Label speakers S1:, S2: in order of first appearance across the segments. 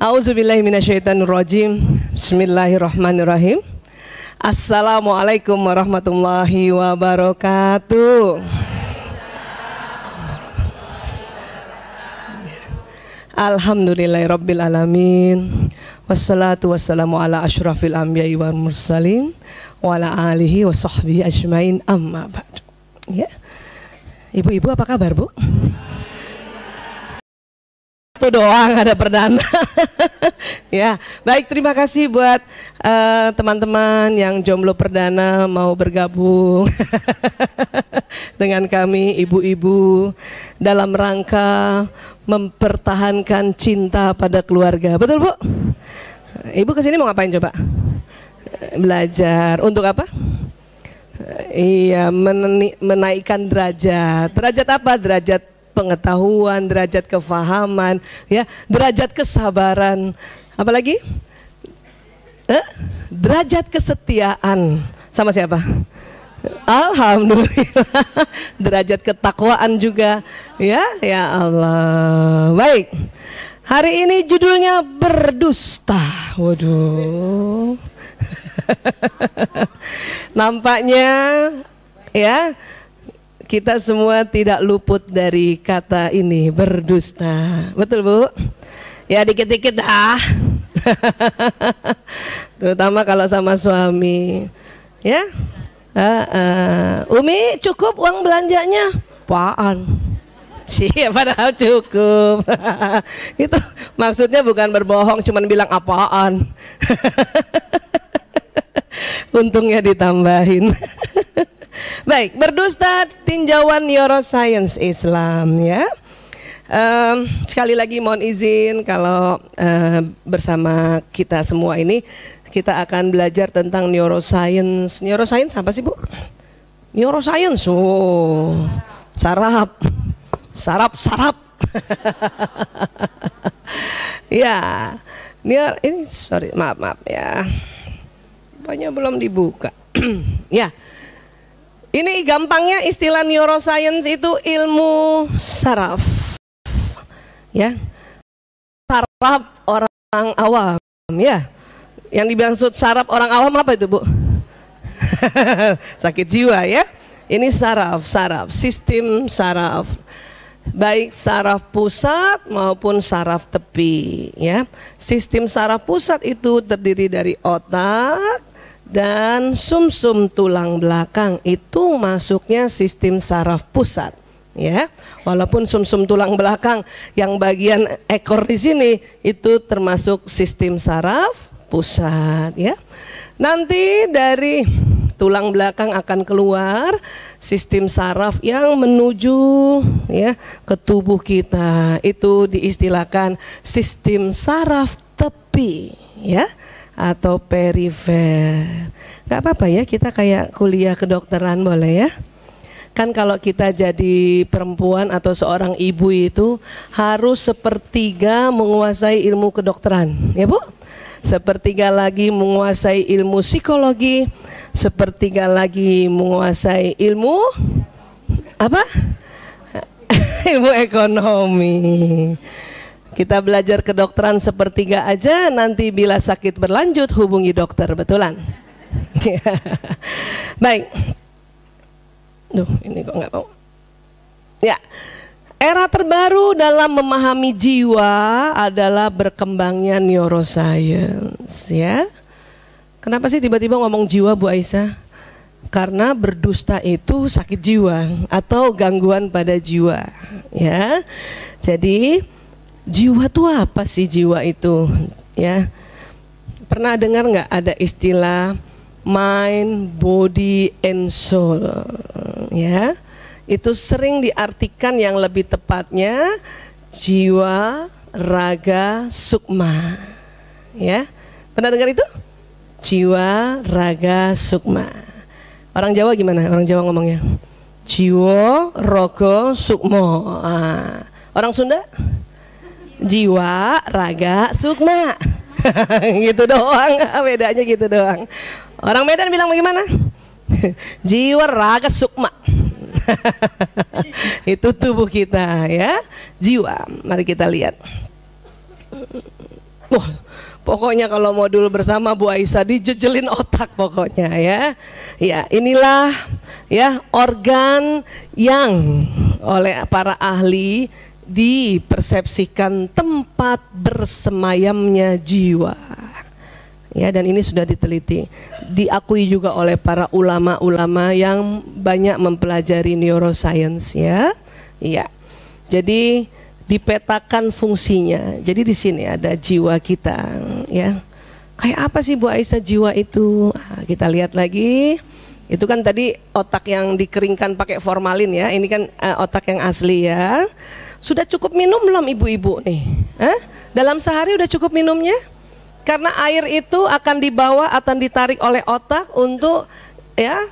S1: Auzubillahiminasyaitonirrajim. Bismillahirrahmanirrahim. Assalamualaikum warahmatullahi wabarakatuh. Alhamdulillahirabbil alamin. Wassalatu wassalamu ala asyrafil anbiya'i wal mursalin wa ala alihi wa sahbihi ajmain amma ba'du. Ya. Ibu-ibu apa kabar, Bu? Satu doang ada perdana. ya, baik terima kasih buat uh, teman-teman yang jomblo perdana mau bergabung dengan kami ibu-ibu dalam rangka mempertahankan cinta pada keluarga. Betul, Bu? Ibu ke sini mau ngapain coba? Belajar. Untuk apa? Iya, menaikkan derajat. Derajat apa? Derajat pengetahuan, derajat kefahaman, ya, derajat kesabaran. Apalagi? Eh? Derajat kesetiaan. Sama siapa? Alhamdulillah. derajat ketakwaan juga. Ya, ya Allah. Baik. Hari ini judulnya berdusta. Waduh. Nampaknya ya kita semua tidak luput dari kata ini berdusta. Betul Bu? Ya dikit-dikit ah. Terutama kalau sama suami. Ya. Uh, uh. Umi cukup uang belanjanya? Apaan? Sih, padahal cukup. Itu maksudnya bukan berbohong, cuman bilang apaan. Untungnya ditambahin. Baik, berdusta tinjauan neuroscience Islam ya. Um, sekali lagi mohon izin kalau uh, bersama kita semua ini kita akan belajar tentang neuroscience. Neuroscience apa sih Bu? Neuroscience, oh, sarap, sarap, sarap. ya, neuro, ini sorry maaf maaf ya, banyak belum dibuka. ya, ini gampangnya istilah neuroscience itu ilmu saraf. Ya. Saraf orang awam, ya. Yang dimaksud saraf orang awam apa itu, Bu? Sakit jiwa ya. Ini saraf, saraf, sistem saraf. Baik saraf pusat maupun saraf tepi, ya. Sistem saraf pusat itu terdiri dari otak, dan sumsum -sum tulang belakang itu masuknya sistem saraf pusat ya. Walaupun sumsum -sum tulang belakang yang bagian ekor di sini itu termasuk sistem saraf pusat ya. Nanti dari tulang belakang akan keluar sistem saraf yang menuju ya ke tubuh kita. Itu diistilahkan sistem saraf tepi ya atau perifer. Gak apa-apa ya kita kayak kuliah kedokteran boleh ya. Kan kalau kita jadi perempuan atau seorang ibu itu harus sepertiga menguasai ilmu kedokteran, ya Bu? Sepertiga lagi menguasai ilmu psikologi, sepertiga lagi menguasai ilmu apa? ilmu ekonomi. Kita belajar kedokteran sepertiga aja, nanti bila sakit berlanjut hubungi dokter, betulan. Baik. Duh, ini kok nggak mau. Ya, era terbaru dalam memahami jiwa adalah berkembangnya neuroscience, ya. Kenapa sih tiba-tiba ngomong jiwa Bu Aisyah? Karena berdusta itu sakit jiwa atau gangguan pada jiwa, ya. Jadi Jiwa itu apa sih jiwa itu? Ya, pernah dengar nggak ada istilah mind, body, and soul? Ya, itu sering diartikan yang lebih tepatnya jiwa, raga, sukma. Ya, pernah dengar itu? Jiwa, raga, sukma. Orang Jawa gimana? Orang Jawa ngomongnya? Jiwa, rogo, sukmo. Ah. Orang Sunda? Jiwa, raga, sukma. gitu doang, bedanya gitu doang. Orang Medan bilang bagaimana? jiwa, raga, sukma. Itu tubuh kita ya, jiwa. Mari kita lihat. Wah, pokoknya kalau modul bersama Bu Aisyah dijejelin otak pokoknya ya. Ya, inilah ya organ yang oleh para ahli dipersepsikan tempat bersemayamnya jiwa. Ya, dan ini sudah diteliti. Diakui juga oleh para ulama-ulama yang banyak mempelajari neuroscience ya. Iya. Jadi dipetakan fungsinya. Jadi di sini ada jiwa kita, ya. Kayak apa sih Bu Aisyah jiwa itu? Nah, kita lihat lagi. Itu kan tadi otak yang dikeringkan pakai formalin ya. Ini kan uh, otak yang asli ya. Sudah cukup minum belum ibu-ibu nih? Hah? Dalam sehari udah cukup minumnya? Karena air itu akan dibawa akan ditarik oleh otak untuk ya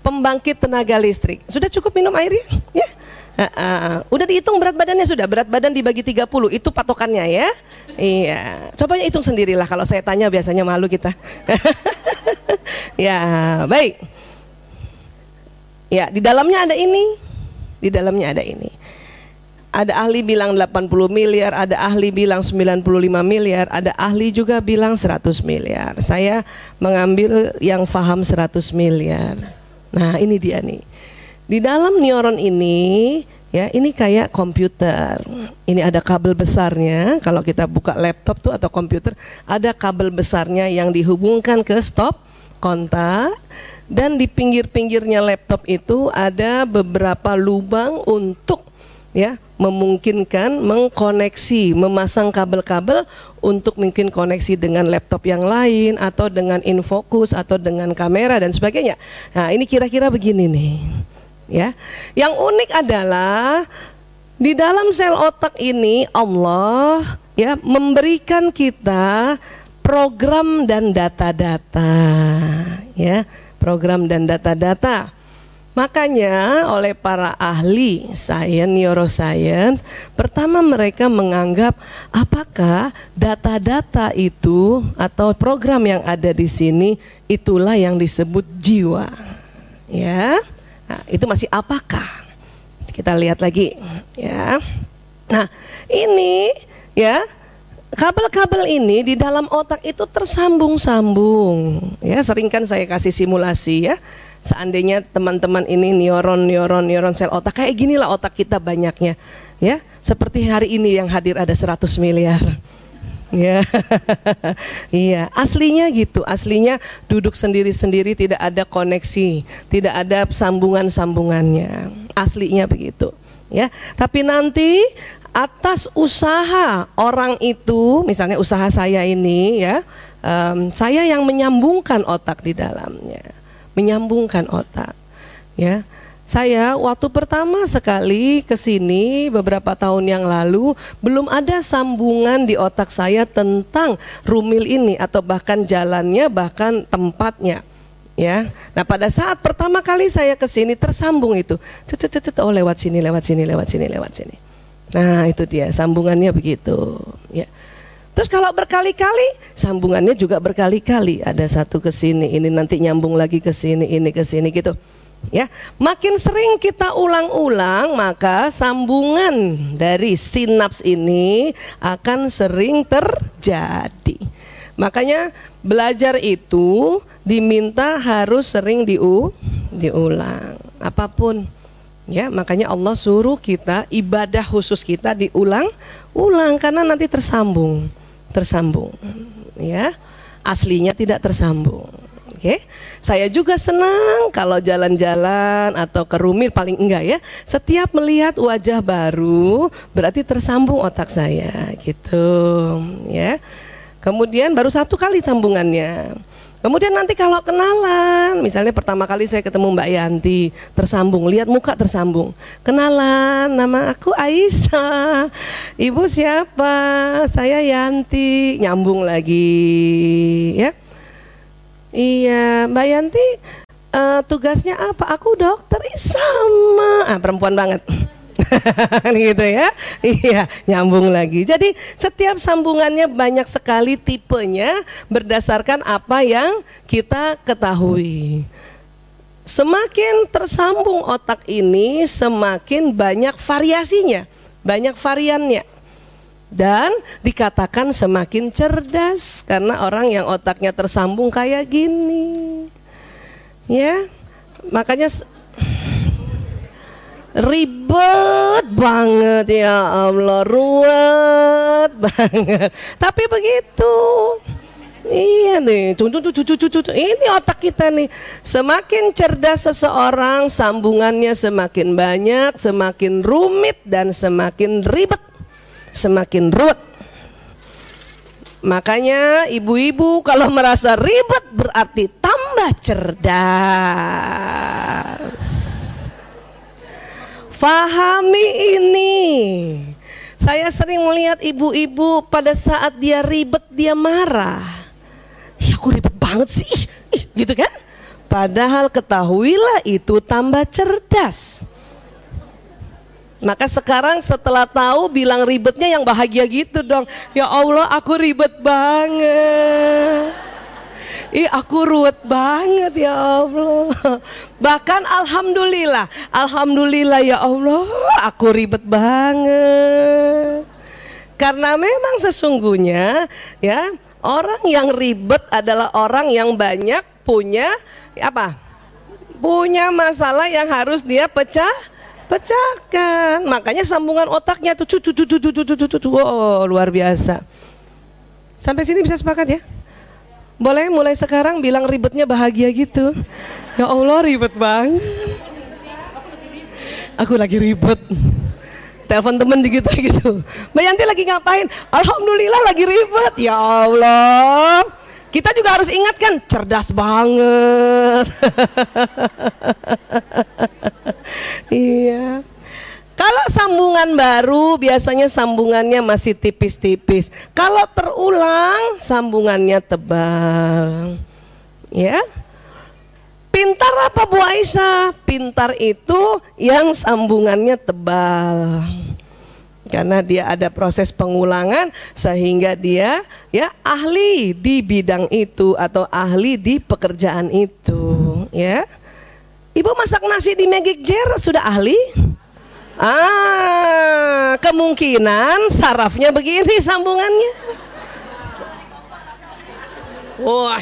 S1: pembangkit tenaga listrik. Sudah cukup minum airnya? Ya. Uh, uh, udah dihitung berat badannya sudah berat badan dibagi 30 itu patokannya ya iya coba hitung sendirilah kalau saya tanya biasanya malu kita ya baik ya di dalamnya ada ini di dalamnya ada ini ada ahli bilang 80 miliar, ada ahli bilang 95 miliar, ada ahli juga bilang 100 miliar. Saya mengambil yang faham 100 miliar. Nah, ini dia nih. Di dalam neuron ini ya ini kayak komputer. Ini ada kabel besarnya. Kalau kita buka laptop tuh atau komputer ada kabel besarnya yang dihubungkan ke stop kontak dan di pinggir-pinggirnya laptop itu ada beberapa lubang untuk ya memungkinkan mengkoneksi memasang kabel-kabel untuk mungkin koneksi dengan laptop yang lain atau dengan infocus atau dengan kamera dan sebagainya. Nah, ini kira-kira begini nih ya. Yang unik adalah di dalam sel otak ini Allah ya memberikan kita program dan data-data ya, program dan data-data. Makanya oleh para ahli sains neuroscience, pertama mereka menganggap apakah data-data itu atau program yang ada di sini itulah yang disebut jiwa. Ya. Nah, itu masih apakah? Kita lihat lagi, ya. Nah, ini ya kabel-kabel ini di dalam otak itu tersambung-sambung. Ya, sering kan saya kasih simulasi ya. Seandainya teman-teman ini neuron, neuron, neuron sel otak kayak ginilah otak kita banyaknya. Ya, seperti hari ini yang hadir ada 100 miliar. Ya, iya. Aslinya gitu. Aslinya duduk sendiri-sendiri, tidak ada koneksi, tidak ada sambungan-sambungannya. Aslinya begitu. Ya, tapi nanti atas usaha orang itu, misalnya usaha saya ini, ya, um, saya yang menyambungkan otak di dalamnya, menyambungkan otak. Ya, saya waktu pertama sekali ke sini beberapa tahun yang lalu belum ada sambungan di otak saya tentang rumil ini atau bahkan jalannya bahkan tempatnya ya. Nah pada saat pertama kali saya ke sini tersambung itu, cet, cet, cet, oh lewat sini, lewat sini, lewat sini, lewat sini. Nah itu dia sambungannya begitu. Ya. Terus kalau berkali-kali sambungannya juga berkali-kali. Ada satu ke sini, ini nanti nyambung lagi ke sini, ini ke sini gitu. Ya, makin sering kita ulang-ulang maka sambungan dari sinaps ini akan sering terjadi. Makanya belajar itu diminta harus sering diu diulang apa pun. Ya, makanya Allah suruh kita ibadah khusus kita diulang-ulang karena nanti tersambung, tersambung. Ya. Aslinya tidak tersambung. Oke. Saya juga senang kalau jalan-jalan atau ke rumit paling enggak ya. Setiap melihat wajah baru berarti tersambung otak saya gitu ya. Kemudian baru satu kali sambungannya. Kemudian nanti kalau kenalan, misalnya pertama kali saya ketemu Mbak Yanti, tersambung, lihat muka tersambung. Kenalan, nama aku Aisyah. Ibu siapa? Saya Yanti. Nyambung lagi, ya. Iya, Mbak Yanti uh, tugasnya apa? Aku dokter, Ih, sama. Ah, perempuan banget. gitu ya. Iya, nyambung lagi. Jadi setiap sambungannya banyak sekali tipenya berdasarkan apa yang kita ketahui. Semakin tersambung otak ini, semakin banyak variasinya, banyak variannya. dan dikatakan semakin cerdas karena orang yang otaknya tersambung kayak gini. Ya. Makanya ribet banget ya Allah, ruwet banget. Tapi begitu. Iya nih, tuh, tuh, tuh, ini otak kita nih. Semakin cerdas seseorang, sambungannya semakin banyak, semakin rumit dan semakin ribet, semakin ruwet. Makanya ibu-ibu kalau merasa ribet berarti tambah cerdas. Fahami ini. Saya sering melihat ibu-ibu pada saat dia ribet dia marah ya aku ribet banget sih, Ih, gitu kan? Padahal ketahuilah itu tambah cerdas. Maka sekarang setelah tahu bilang ribetnya yang bahagia gitu dong. Ya Allah aku ribet banget. Ih aku ruwet banget ya Allah. Bahkan Alhamdulillah. Alhamdulillah ya Allah aku ribet banget. Karena memang sesungguhnya ya Orang yang ribet adalah orang yang banyak punya apa? Punya masalah yang harus dia pecah pecahkan. Makanya sambungan otaknya tuh tuh tuh tuh tuh tuh tuh tuh oh, luar biasa. Sampai sini bisa sepakat ya? Boleh mulai sekarang bilang ribetnya bahagia gitu. Ya Allah ribet banget. Aku lagi ribet. Telepon temen gitu gitu. Mbak Yanti lagi ngapain? Alhamdulillah lagi ribet. Ya Allah. Kita juga harus ingatkan cerdas banget. Iya kalau sambungan baru biasanya sambungannya masih tipis-tipis. Kalau terulang sambungannya tebal. Ya. Pintar apa Bu Aisyah? Pintar itu yang sambungannya tebal. Karena dia ada proses pengulangan sehingga dia ya ahli di bidang itu atau ahli di pekerjaan itu, ya. Ibu masak nasi di Magic Jar sudah ahli? Ah, kemungkinan sarafnya begini sambungannya. Wah,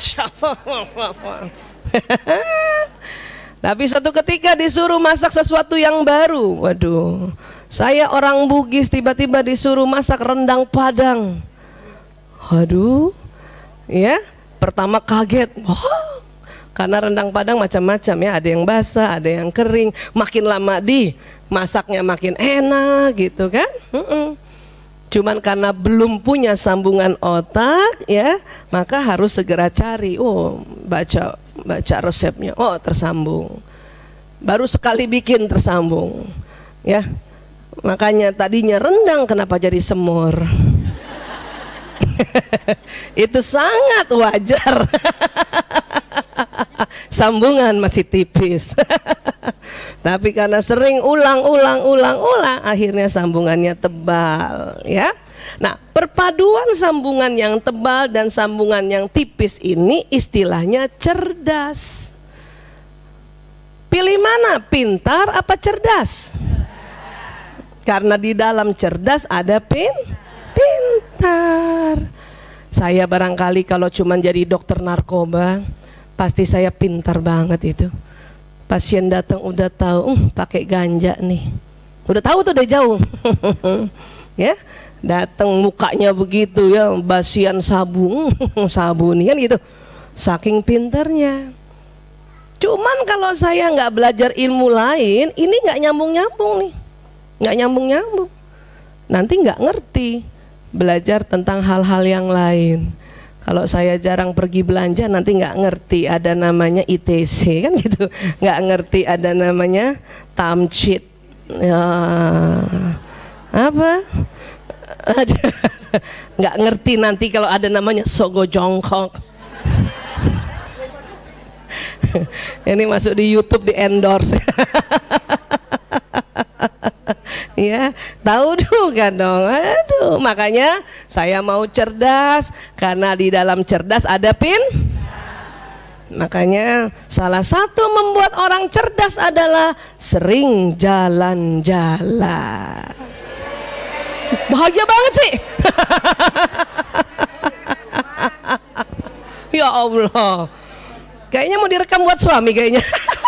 S1: Tapi suatu ketika disuruh masak sesuatu yang baru. Waduh, saya orang Bugis tiba-tiba disuruh masak rendang Padang. Waduh, ya pertama kaget. Wah, karena rendang Padang macam-macam ya, ada yang basah, ada yang kering. Makin lama di masaknya makin enak gitu kan. Mm -mm. Cuman karena belum punya sambungan otak ya, maka harus segera cari. Oh, baca baca resepnya. Oh, tersambung. Baru sekali bikin tersambung. Ya. Makanya tadinya rendang kenapa jadi semur? Itu sangat wajar. Sambungan masih tipis. Tapi karena sering ulang-ulang ulang-ulang akhirnya sambungannya tebal, ya. Nah, perpaduan sambungan yang tebal dan sambungan yang tipis ini istilahnya cerdas. Pilih mana? Pintar apa cerdas? Karena di dalam cerdas ada pin pintar. Saya barangkali kalau cuma jadi dokter narkoba, pasti saya pintar banget itu. Pasien datang udah tahu uh, pakai ganja nih. Udah tahu tuh dari jauh. Ya datang mukanya begitu ya basian sabun sabun kan gitu. Saking pinternya cuman kalau saya nggak belajar ilmu lain ini nggak nyambung nyambung nih. Nggak nyambung nyambung nanti nggak ngerti belajar tentang hal-hal yang lain kalau saya jarang pergi belanja nanti nggak ngerti ada namanya ITC kan gitu, nggak ngerti ada namanya tamcit, ya, apa? nggak ngerti nanti kalau ada namanya sogo jongkok. Ini masuk di YouTube di endorse. ya tahu juga dong aduh makanya saya mau cerdas karena di dalam cerdas ada pin makanya salah satu membuat orang cerdas adalah sering jalan-jalan Bahagia banget sih. ya Allah. Kayaknya mau direkam buat suami kayaknya.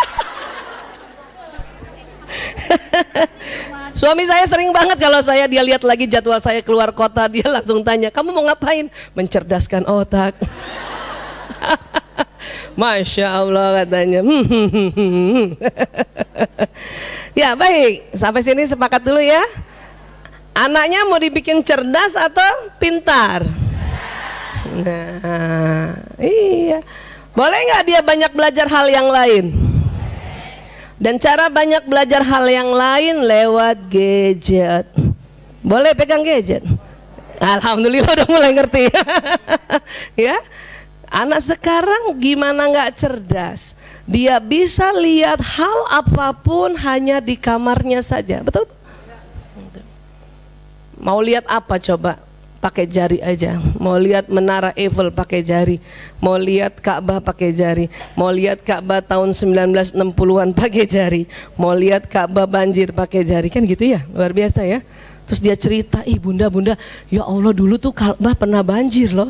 S1: Suami saya sering banget kalau saya dia lihat lagi jadwal saya keluar kota dia langsung tanya kamu mau ngapain? Mencerdaskan otak. Masya Allah katanya. ya baik sampai sini sepakat dulu ya. Anaknya mau dibikin cerdas atau pintar? Nah, iya. Boleh nggak dia banyak belajar hal yang lain? Dan cara banyak belajar hal yang lain lewat gadget. Boleh pegang gadget? Alhamdulillah udah mulai ngerti. ya. Anak sekarang gimana nggak cerdas? Dia bisa lihat hal apa pun hanya di kamarnya saja. Betul? Mau lihat apa coba? Pakai jari aja. Mau lihat menara Eiffel pakai jari. Mau lihat Ka'bah pakai jari. Mau lihat Ka'bah tahun 1960-an pakai jari. Mau lihat Ka'bah banjir pakai jari. Kan gitu ya, luar biasa ya. Terus dia cerita, ih bunda bunda, ya Allah dulu tuh Ka'bah pernah banjir loh.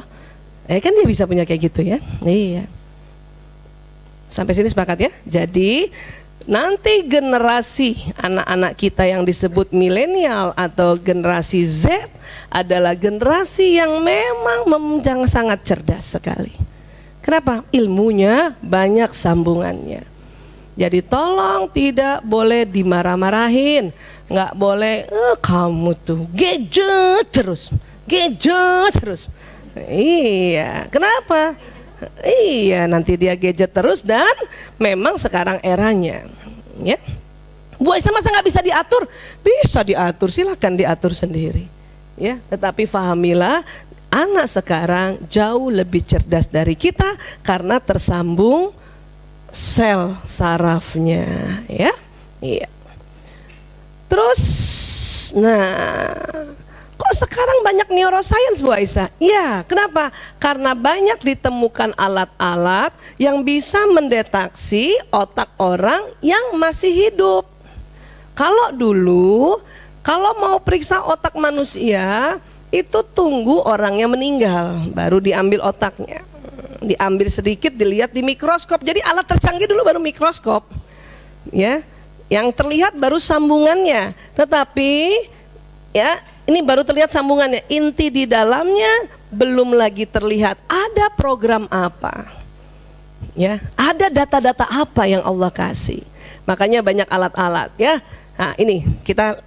S1: Eh kan dia bisa punya kayak gitu ya. Iya. Sampai sini sepakat ya. Jadi nanti generasi anak-anak kita yang disebut milenial atau generasi Z adalah generasi yang memang yang sangat cerdas sekali. Kenapa? Ilmunya banyak sambungannya. Jadi tolong tidak boleh dimarah-marahin, nggak boleh eh, kamu tuh gadget terus, gadget terus. Iya, kenapa? Iya, nanti dia gadget terus dan memang sekarang eranya, ya. Bu Aisyah masa nggak bisa diatur? Bisa diatur, silakan diatur sendiri. Ya, tetapi fahamilah anak sekarang jauh lebih cerdas dari kita karena tersambung sel sarafnya, ya. Iya. Terus, nah Kok sekarang banyak neuroscience Bu Aisyah? Ya, kenapa? Karena banyak ditemukan alat-alat yang bisa mendeteksi otak orang yang masih hidup. Kalau dulu, kalau mau periksa otak manusia, itu tunggu orangnya meninggal, baru diambil otaknya. Diambil sedikit, dilihat di mikroskop. Jadi alat tercanggih dulu baru mikroskop. Ya, yang terlihat baru sambungannya. Tetapi ya ini baru terlihat sambungannya. Inti di dalamnya belum lagi terlihat. Ada program apa? Ya, ada data-data apa yang Allah kasih? Makanya banyak alat-alat ya. Nah, ini kita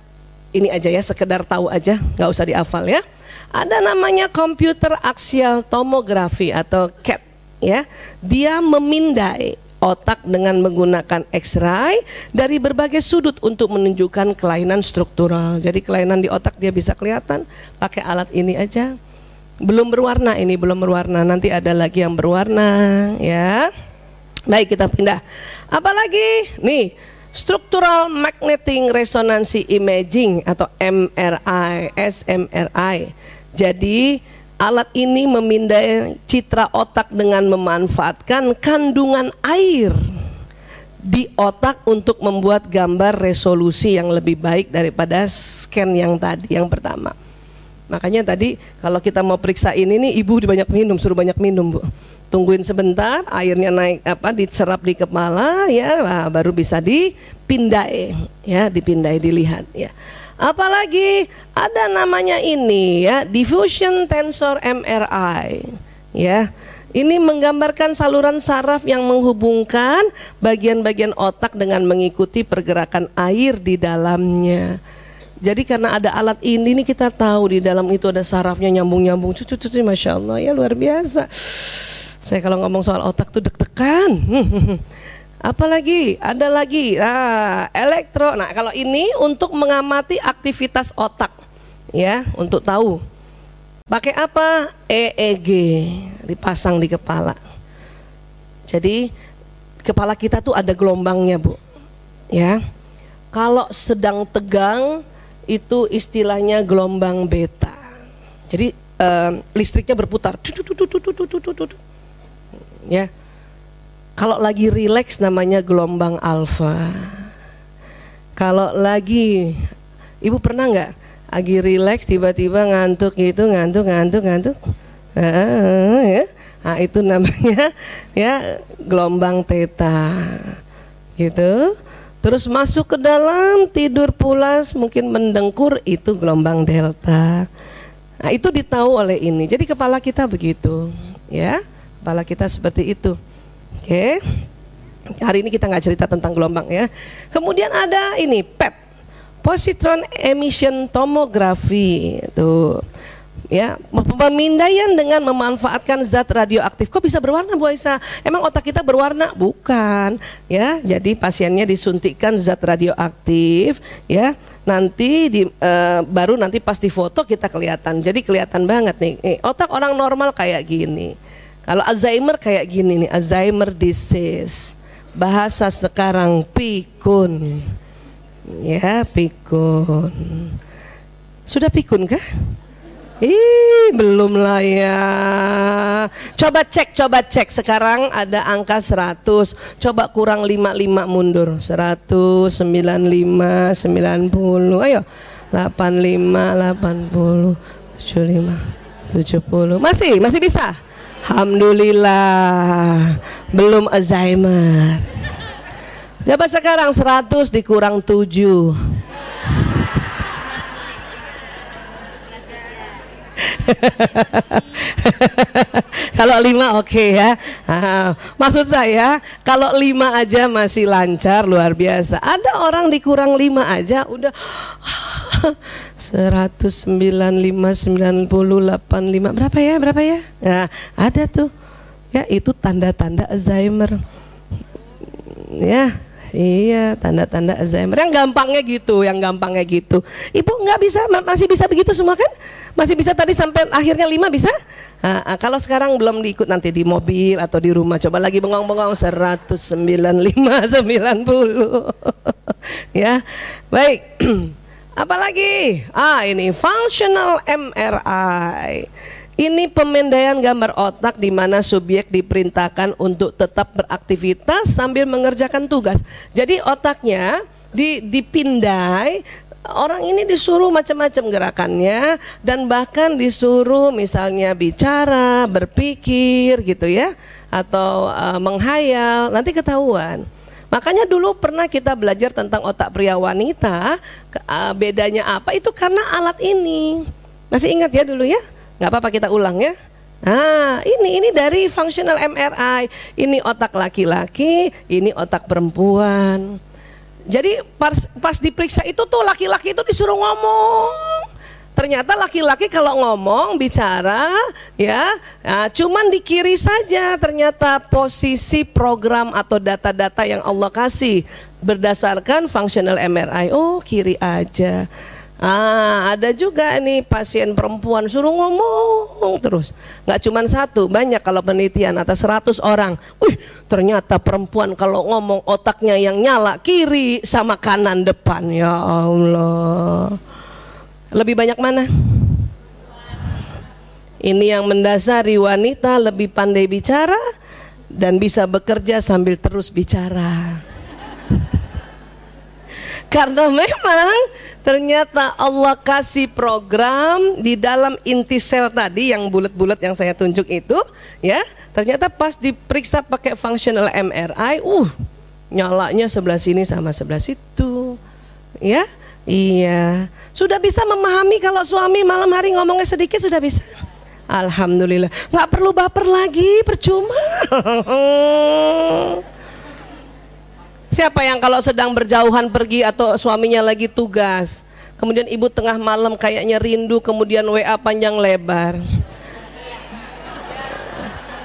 S1: ini aja ya sekedar tahu aja, nggak usah dihafal ya. Ada namanya komputer aksial tomografi atau CAT ya. Dia memindai otak dengan menggunakan X-ray dari berbagai sudut untuk menunjukkan kelainan struktural. Jadi kelainan di otak dia bisa kelihatan pakai alat ini aja. Belum berwarna ini belum berwarna, nanti ada lagi yang berwarna ya. Baik kita pindah. Apalagi nih Structural Magnetic Resonance Imaging atau MRI, SMRI. Jadi Alat ini memindai citra otak dengan memanfaatkan kandungan air di otak untuk membuat gambar resolusi yang lebih baik daripada scan yang tadi yang pertama. Makanya tadi kalau kita mau periksa ini nih ibu banyak minum, suruh banyak minum bu. Tungguin sebentar, airnya naik apa dicerap di kepala ya, baru bisa dipindai ya, dipindai dilihat ya. Apalagi ada namanya ini ya, diffusion tensor MRI. Ya. Ini menggambarkan saluran saraf yang menghubungkan bagian-bagian otak dengan mengikuti pergerakan air di dalamnya. Jadi karena ada alat ini nih kita tahu di dalam itu ada sarafnya nyambung-nyambung. Cucu cucu masya Allah ya luar biasa. Saya kalau ngomong soal otak tuh deg-degan. Apalagi ada lagi nah, elektro. Nah kalau ini untuk mengamati aktivitas otak, ya untuk tahu. Pakai apa? EEG dipasang di kepala. Jadi kepala kita tuh ada gelombangnya bu, ya. Kalau sedang tegang itu istilahnya gelombang beta. Jadi um, listriknya berputar. Ya kalau lagi rileks namanya gelombang alfa. Kalau lagi, ibu pernah nggak? Lagi rileks tiba-tiba ngantuk gitu ngantuk ngantuk ngantuk. Nah itu namanya ya gelombang teta. Gitu. Terus masuk ke dalam tidur pulas mungkin mendengkur itu gelombang delta. Nah itu ditahu oleh ini. Jadi kepala kita begitu ya. Kepala kita seperti itu oke. Hari ini kita nggak cerita tentang gelombang ya. Kemudian ada ini PET positron emission tomography tuh. Ya pemindaian dengan memanfaatkan zat radioaktif. Kok bisa berwarna Bu Aisyah? Emang otak kita berwarna? Bukan. Ya jadi pasiennya disuntikkan zat radioaktif ya. Nanti di, uh, baru nanti pas di foto kita kelihatan. Jadi kelihatan banget nih. Eh, otak orang normal kayak gini kalau Alzheimer kayak gini nih Alzheimer disease bahasa sekarang pikun Ya, pikun. Sudah pikun kah? Ih, belum lah ya. Coba cek, coba cek. Sekarang ada angka 100. Coba kurang 55 mundur. 100, 95, 90. Ayo. 85, 80, 75, 70. Masih, masih bisa. Alhamdulillah. Belum Alzheimer. Coba sekarang 100 dikurang 7. kalau lima oke okay ya. maksud saya kalau lima aja masih lancar luar biasa. Ada orang dikurang lima aja udah 195 90 85 berapa ya berapa ya? Nah, ada tuh. Ya itu tanda-tanda Alzheimer. Ya, Iya, tanda-tanda Alzheimer. Yang gampangnya gitu, yang gampangnya gitu. Ibu nggak bisa, masih bisa begitu semua kan? Masih bisa tadi sampai akhirnya lima bisa? Nah, kalau sekarang belum diikut nanti di mobil atau di rumah, coba lagi bengong-bengong 195, 90. ya, baik. Apalagi? Ah, ini functional MRI. Ini pemindaian gambar otak di mana subjek diperintahkan untuk tetap beraktivitas sambil mengerjakan tugas. Jadi otaknya di, dipindai orang ini disuruh macam-macam gerakannya dan bahkan disuruh misalnya bicara, berpikir gitu ya atau uh, menghayal, nanti ketahuan. Makanya dulu pernah kita belajar tentang otak pria wanita, bedanya apa? Itu karena alat ini. Masih ingat ya dulu ya? nggak apa-apa kita ulang ya. Nah, ini ini dari functional MRI. Ini otak laki-laki, ini otak perempuan. Jadi pas, pas diperiksa itu tuh laki-laki itu disuruh ngomong. Ternyata laki-laki kalau ngomong bicara ya, nah, cuman di kiri saja ternyata posisi program atau data-data yang Allah kasih berdasarkan functional MRI. Oh, kiri aja. Ah, ada juga nih pasien perempuan suruh ngomong terus. Nggak cuma satu, banyak kalau penelitian atas 100 orang. Wih, ternyata perempuan kalau ngomong otaknya yang nyala kiri sama kanan depan. Ya Allah. Lebih banyak mana? Ini yang mendasari wanita lebih pandai bicara dan bisa bekerja sambil terus bicara. Karena memang ternyata Allah kasih program di dalam inti sel tadi yang bulat-bulat yang saya tunjuk itu, ya. Ternyata pas diperiksa pakai functional MRI, uh, nyalanya sebelah sini sama sebelah situ. Ya. Iya. Sudah bisa memahami kalau suami malam hari ngomongnya sedikit sudah bisa. Alhamdulillah. Nggak perlu baper lagi, percuma. Siapa yang kalau sedang berjauhan pergi atau suaminya lagi tugas, kemudian ibu tengah malam kayaknya rindu, kemudian WA panjang lebar.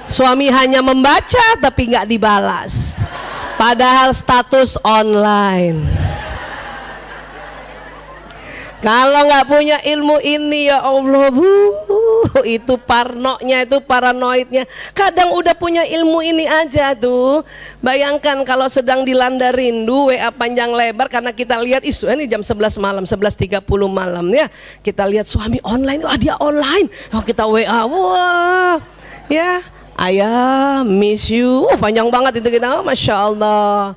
S1: Suami hanya membaca tapi nggak dibalas. Padahal status online. Kalau nggak punya ilmu ini ya Allah bu, itu parnonya itu paranoidnya. Kadang udah punya ilmu ini aja tuh. Bayangkan kalau sedang dilanda rindu WA panjang lebar karena kita lihat isu ini jam 11 malam, 11.30 malam ya. Kita lihat suami online, wah dia online. Oh kita WA, wah ya ayah miss you. Oh, panjang banget itu kita, oh, masya Allah.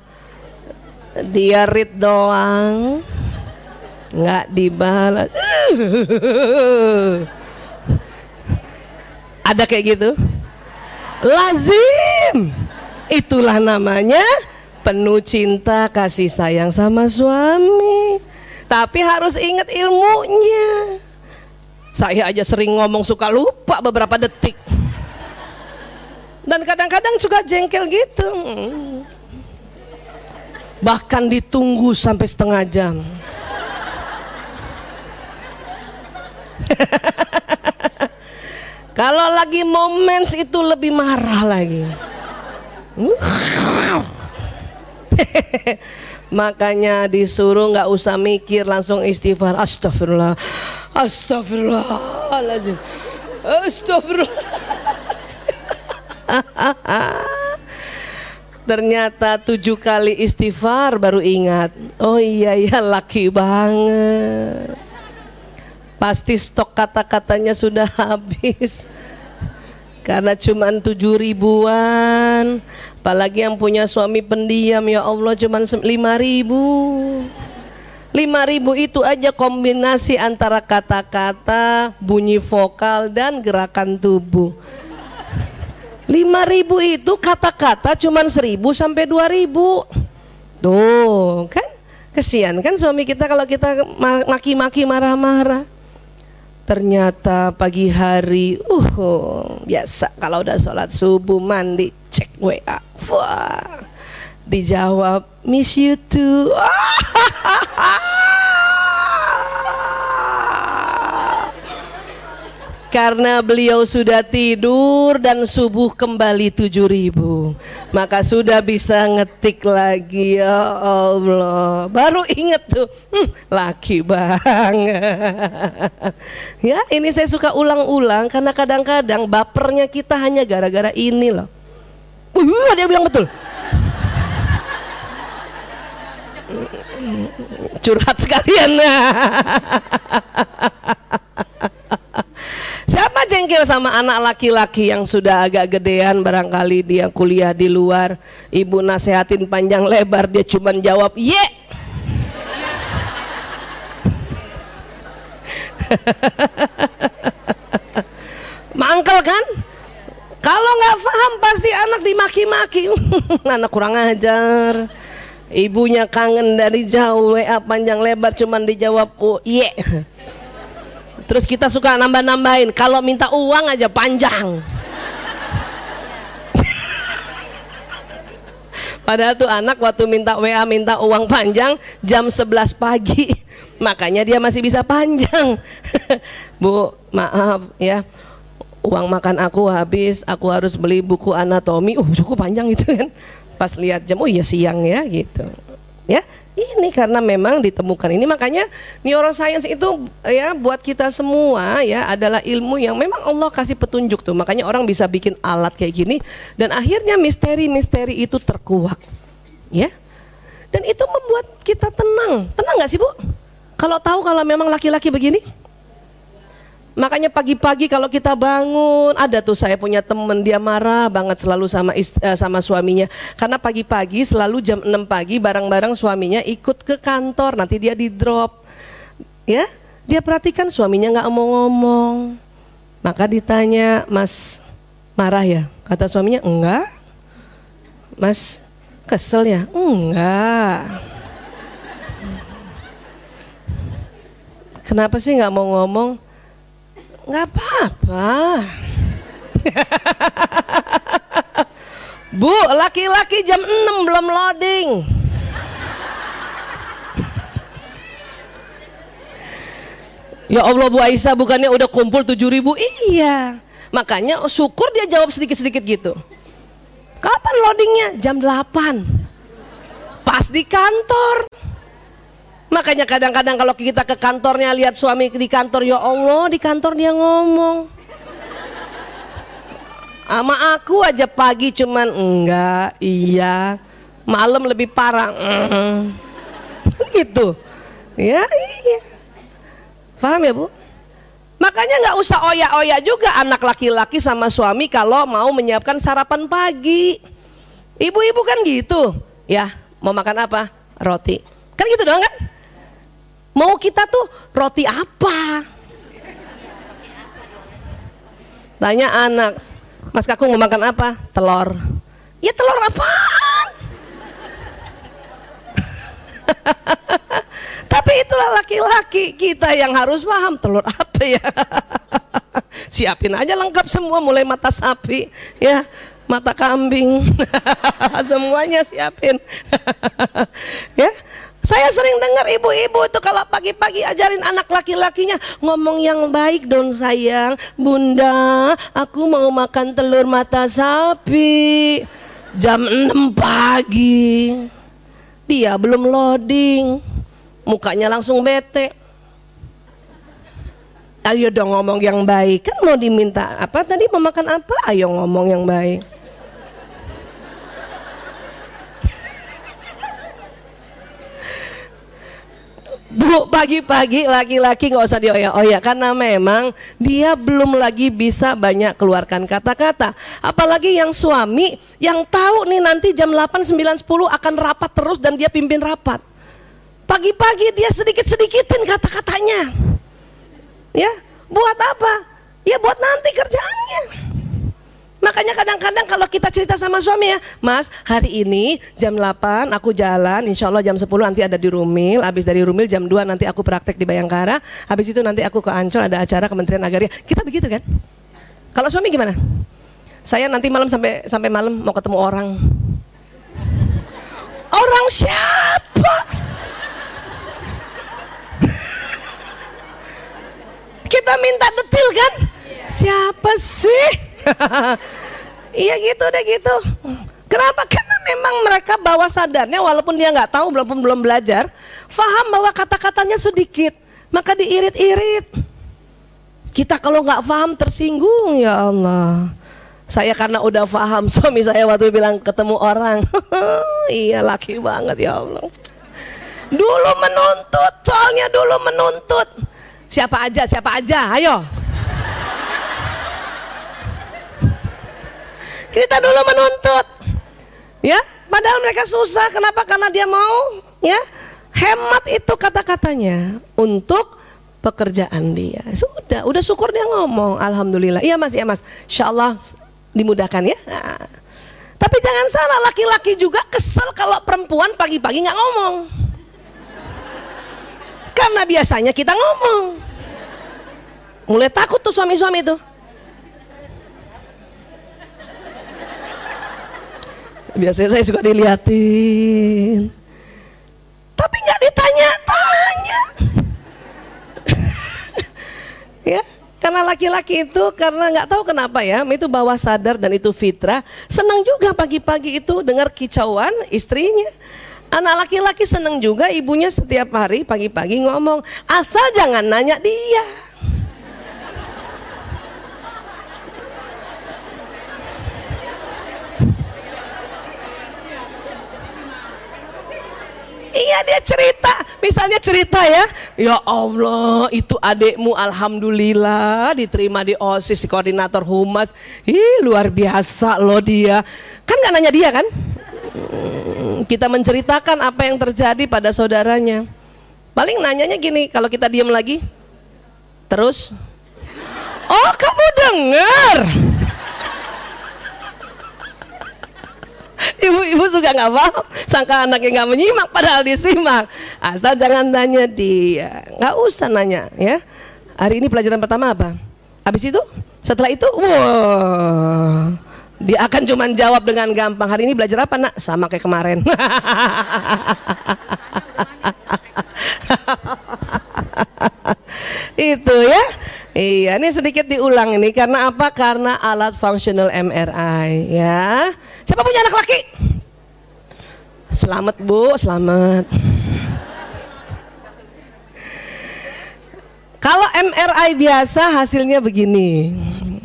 S1: Dia read doang nggak dibalas Ada kayak gitu? Lazim. Itulah namanya penuh cinta kasih sayang sama suami. Tapi harus ingat ilmunya. Saya aja sering ngomong suka lupa beberapa detik. Dan kadang-kadang juga jengkel gitu. Bahkan ditunggu sampai setengah jam. Kalau lagi moments itu lebih marah lagi. Makanya disuruh nggak usah mikir langsung istighfar. Astagfirullah, astagfirullah, astagfirullah. Ternyata tujuh kali istighfar baru ingat. Oh iya ya laki banget. Pasti stok kata-katanya sudah habis. Karena cuma tujuh ribuan. Apalagi yang punya suami pendiam ya Allah cuma lima ribu. Lima ribu itu aja kombinasi antara kata-kata, bunyi vokal dan gerakan tubuh. Lima ribu itu kata-kata cuma seribu sampai dua ribu. Tuh kan kesian kan suami kita kalau kita maki-maki marah-marah ternyata pagi hari uh biasa. Kalau udah sholat subuh mandi cek WA wah dijawab miss you too karena beliau sudah tidur dan subuh kembali tujuh ribu. Maka sudah bisa ngetik lagi ya Allah. Baru inget tuh hmm, laki banget. Ya ini saya suka ulang-ulang karena kadang-kadang bapernya kita hanya gara-gara ini loh. Uh, dia bilang betul. Curhat sekalian jengkel sama anak laki-laki yang sudah agak gedean barangkali dia kuliah di luar, ibu nasehatin panjang lebar dia cuma jawab, "Ye." Mangkel kan? Kalau nggak paham pasti anak dimaki-maki, anak kurang ajar. Ibunya kangen dari jauh WA panjang lebar cuman dijawab, "Oh, ye." Terus kita suka nambah-nambahin. Kalau minta uang aja panjang. Padahal tuh anak waktu minta WA minta uang panjang jam 11 pagi. Makanya dia masih bisa panjang. Bu, maaf ya. Uang makan aku habis, aku harus beli buku anatomi. Uh, cukup panjang itu kan. Pas lihat jam, oh iya siang ya gitu. Ya, ini karena memang ditemukan ini makanya neuroscience itu ya buat kita semua ya adalah ilmu yang memang Allah kasih petunjuk tuh. Makanya orang bisa bikin alat kayak gini dan akhirnya misteri-misteri itu terkuak. Ya. Dan itu membuat kita tenang. Tenang nggak sih, Bu? Kalau tahu kalau memang laki-laki begini? Makanya pagi-pagi kalau kita bangun, ada tuh saya punya temen dia marah banget selalu sama ist, uh, sama suaminya. Karena pagi-pagi selalu jam 6 pagi barang-barang suaminya ikut ke kantor, nanti dia di drop. Ya, dia perhatikan suaminya nggak mau ngomong. Maka ditanya, "Mas, marah ya?" Kata suaminya, "Enggak." "Mas, kesel ya?" "Enggak." Kenapa sih nggak mau ngomong? Nggak apa-apa. Bu, laki-laki jam 6 belum loading. Ya Allah Bu Aisyah bukannya udah kumpul 7 ribu? Iya. Makanya syukur dia jawab sedikit-sedikit gitu. Kapan loadingnya? Jam 8. Pas di kantor. Makanya kadang-kadang kalau kita ke kantornya lihat suami di kantor ya Allah di kantor dia ngomong. Sama aku aja pagi cuman enggak, iya. Malam lebih parah. Mm. gitu. Ya, iya. Paham ya, Bu? Makanya nggak usah oya-oya juga anak laki-laki sama suami kalau mau menyiapkan sarapan pagi. Ibu-ibu kan gitu. Ya, mau makan apa? Roti. Kan gitu doang kan? Mau kita tuh roti apa? Tanya anak, Mas Kakung mau makan apa? Telur. Ya telur apaan? Tapi itulah laki-laki kita yang harus paham telur apa ya. Siapin aja lengkap semua mulai mata sapi ya mata kambing semuanya siapin ya saya sering dengar ibu-ibu itu kalau pagi-pagi ajarin anak laki-lakinya ngomong yang baik dong sayang. Bunda, aku mau makan telur mata sapi. Jam 6 pagi. Dia belum loading. Mukanya langsung bete. Ayo dong ngomong yang baik. Kan mau diminta apa tadi mau makan apa? Ayo ngomong yang baik. Bu pagi-pagi laki-laki nggak usah dioyak-oyak karena memang dia belum lagi bisa banyak keluarkan kata-kata. Apalagi yang suami yang tahu nih nanti jam 8, 9, 10 akan rapat terus dan dia pimpin rapat. Pagi-pagi dia sedikit-sedikitin kata-katanya. Ya, buat apa? Ya buat nanti kerjaannya. Makanya kadang-kadang kalau kita cerita sama suami ya, Mas hari ini jam 8 aku jalan, insya Allah jam 10 nanti ada di Rumil, habis dari Rumil jam 2 nanti aku praktek di Bayangkara, habis itu nanti aku ke Ancol ada acara Kementerian Agraria. Kita begitu kan? Kalau suami gimana? Saya nanti malam sampai sampai malam mau ketemu orang. Orang siapa? Kita minta detil kan? Siapa sih? iya gitu deh gitu. Kenapa? Karena memang mereka bawa sadarnya walaupun dia nggak tahu belum belum belajar, faham bahwa kata-katanya sedikit, maka diirit-irit. Kita kalau nggak paham tersinggung ya Allah. Saya karena udah paham suami saya waktu bilang ketemu orang, iya laki banget ya Allah. Dulu menuntut, soalnya dulu menuntut. Siapa aja, siapa aja, ayo. Kita dulu menuntut. Ya, padahal mereka susah. Kenapa? Karena dia mau ya hemat itu kata-katanya untuk pekerjaan dia. Sudah, udah syukur dia ngomong. Alhamdulillah. Iya Mas, ya Mas. Insya Allah dimudahkan ya. Nah. Tapi jangan salah, laki-laki juga kesel kalau perempuan pagi-pagi nggak ngomong. Karena biasanya kita ngomong. Mulai takut tuh suami-suami tuh. Biasanya saya suka diliatin. Tapi nggak ditanya-tanya. ya, karena laki-laki itu karena nggak tahu kenapa ya, itu bawah sadar dan itu fitrah, senang juga pagi-pagi itu dengar kicauan istrinya. Anak laki-laki senang juga ibunya setiap hari pagi-pagi ngomong, asal jangan nanya dia. Iya dia cerita, misalnya cerita ya, ya Allah itu adekmu alhamdulillah diterima di OSIS di koordinator humas, ih luar biasa loh dia, kan gak nanya dia kan? Hmm, kita menceritakan apa yang terjadi pada saudaranya. Paling nanyanya gini, kalau kita diam lagi, terus, oh kamu dengar? Ibu-ibu juga nggak paham, sangka anaknya nggak menyimak, padahal disimak. Asal jangan tanya dia, nggak usah nanya ya. Hari ini pelajaran pertama apa? Habis itu, setelah itu, wow, dia akan cuma jawab dengan gampang. Hari ini belajar apa nak? Sama kayak kemarin. itu ya. Iya, ini sedikit diulang ini karena apa? Karena alat functional MRI ya. Siapa punya anak laki? Selamat Bu, selamat. Kalau MRI biasa hasilnya begini,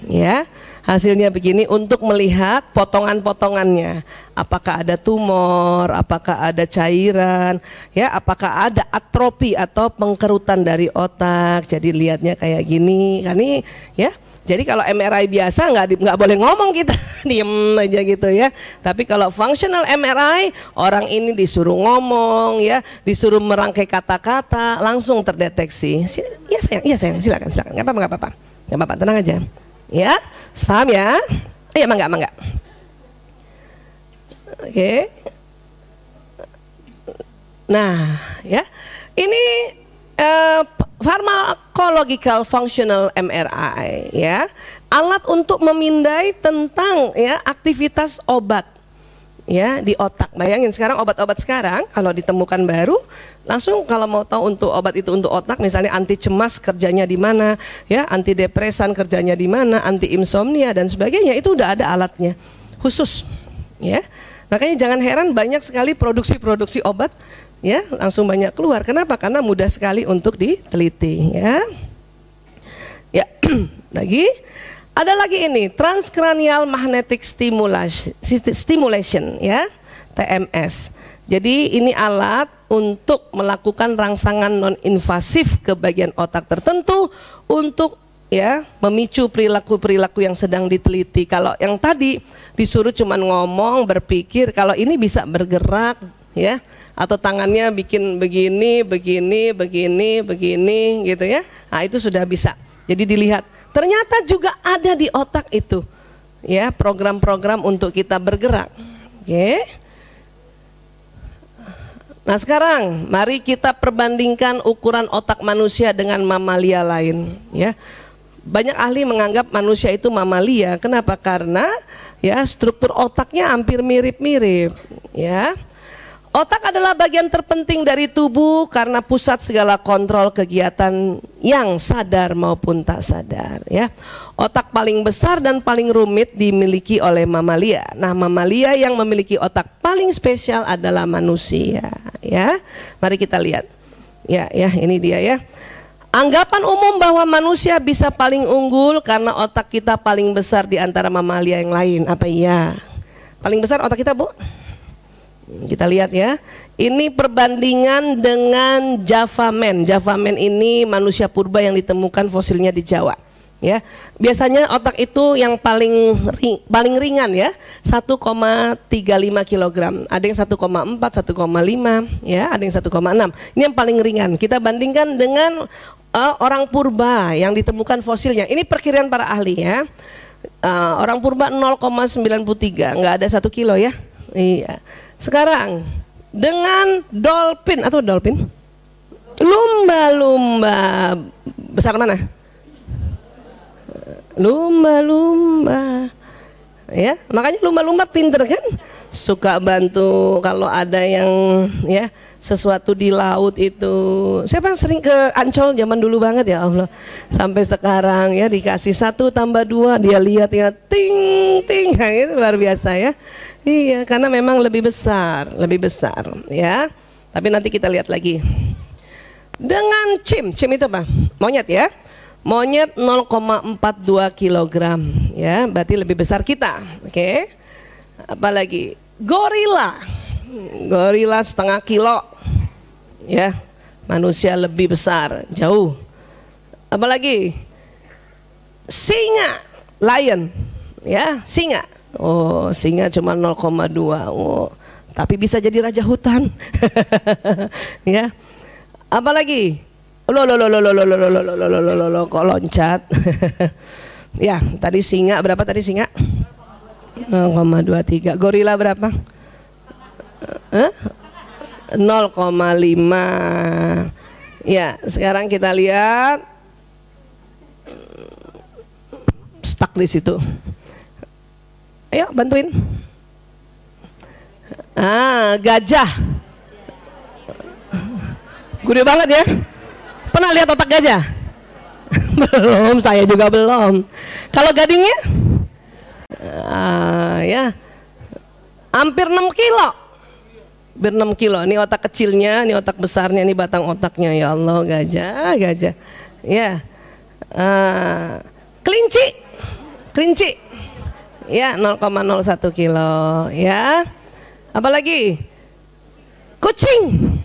S1: ya. hasilnya begini untuk melihat potongan-potongannya. Apakah ada tumor, apakah ada cairan, ya, apakah ada atrofi atau pengkerutan dari otak. Jadi lihatnya kayak gini, kan ini ya. Jadi kalau MRI biasa nggak nggak boleh ngomong kita diem aja gitu ya. Tapi kalau functional MRI orang ini disuruh ngomong ya, disuruh merangkai kata-kata langsung terdeteksi. Iya sayang, iya sayang, silakan silakan. Nggak apa-apa nggak apa-apa, nggak apa-apa tenang aja. Ya, paham ya? Iya mangga mangga. Oke. Nah, ya. Ini uh, pharmacological functional MRI ya. Alat untuk memindai tentang ya aktivitas obat ya di otak. Bayangin sekarang obat-obat sekarang kalau ditemukan baru langsung kalau mau tahu untuk obat itu untuk otak misalnya anti cemas kerjanya di mana, ya anti depresan kerjanya di mana, anti insomnia dan sebagainya itu udah ada alatnya khusus ya. Makanya jangan heran banyak sekali produksi-produksi obat ya langsung banyak keluar. Kenapa? Karena mudah sekali untuk diteliti ya. Ya, lagi ada lagi ini transcranial magnetic stimulation, ya, TMS. Jadi ini alat untuk melakukan rangsangan non invasif ke bagian otak tertentu untuk ya memicu perilaku-perilaku yang sedang diteliti. Kalau yang tadi disuruh cuman ngomong, berpikir, kalau ini bisa bergerak ya atau tangannya bikin begini, begini, begini, begini gitu ya. Nah, itu sudah bisa. Jadi dilihat Ternyata juga ada di otak itu. Ya, program-program untuk kita bergerak. Oke. Nah, sekarang mari kita perbandingkan ukuran otak manusia dengan mamalia lain, ya. Banyak ahli menganggap manusia itu mamalia. Kenapa? Karena ya struktur otaknya hampir mirip-mirip, ya. Otak adalah bagian terpenting dari tubuh karena pusat segala kontrol kegiatan yang sadar maupun tak sadar ya. Otak paling besar dan paling rumit dimiliki oleh mamalia. Nah, mamalia yang memiliki otak paling spesial adalah manusia ya. Mari kita lihat. Ya, ya, ini dia ya. Anggapan umum bahwa manusia bisa paling unggul karena otak kita paling besar di antara mamalia yang lain. Apa iya? Paling besar otak kita, Bu? Kita lihat ya. Ini perbandingan dengan Java Man. Java Man ini manusia purba yang ditemukan fosilnya di Jawa. Ya, biasanya otak itu yang paling ring, paling ringan ya, 1,35 kg. Ada yang 1,4, 1,5, ya, ada yang 1,6. Ini yang paling ringan. Kita bandingkan dengan uh, orang purba yang ditemukan fosilnya. Ini perkiraan para ahli ya. Uh, orang purba 0,93, nggak ada satu kilo ya. Iya. Sekarang dengan dolphin atau dolphin? Lumba-lumba besar mana? Lumba-lumba. Ya, makanya lumba-lumba pinter kan? Suka bantu kalau ada yang ya sesuatu di laut itu. Siapa yang sering ke Ancol zaman dulu banget ya Allah. Sampai sekarang ya dikasih satu tambah dua dia lihat ya ting ting ya, itu luar biasa ya. Iya, karena memang lebih besar, lebih besar, ya. Tapi nanti kita lihat lagi. Dengan cim, cim itu apa? Monyet ya. Monyet 0,42 kg, ya, berarti lebih besar kita. Oke. Okay. Apalagi gorila. Gorila setengah kilo. Ya. Manusia lebih besar, jauh. Apalagi singa, lion, ya, singa Oh, singa cuma 0,2. Oh, tapi bisa jadi raja hutan. ya. Apalagi? Lo lo lo lo lo lo lo lo lo lo lo lo lo lo kok loncat. ya, tadi singa berapa tadi singa? 0,23. Gorila berapa? Eh? 0,5. Ya, sekarang kita lihat stuck di situ. Ayo bantuin. Ah, gajah. Gede banget ya. Pernah lihat otak gajah? belum, saya juga belum. Kalau gadingnya? Ah, ya. Hampir 6 kilo. Hampir 6 kilo. Ini otak kecilnya, ini otak besarnya, ini batang otaknya. Ya Allah, gajah, gajah. Ya. Ah, kelinci. Kelinci Ya, 0,01 kilo ya. Apalagi? Kucing.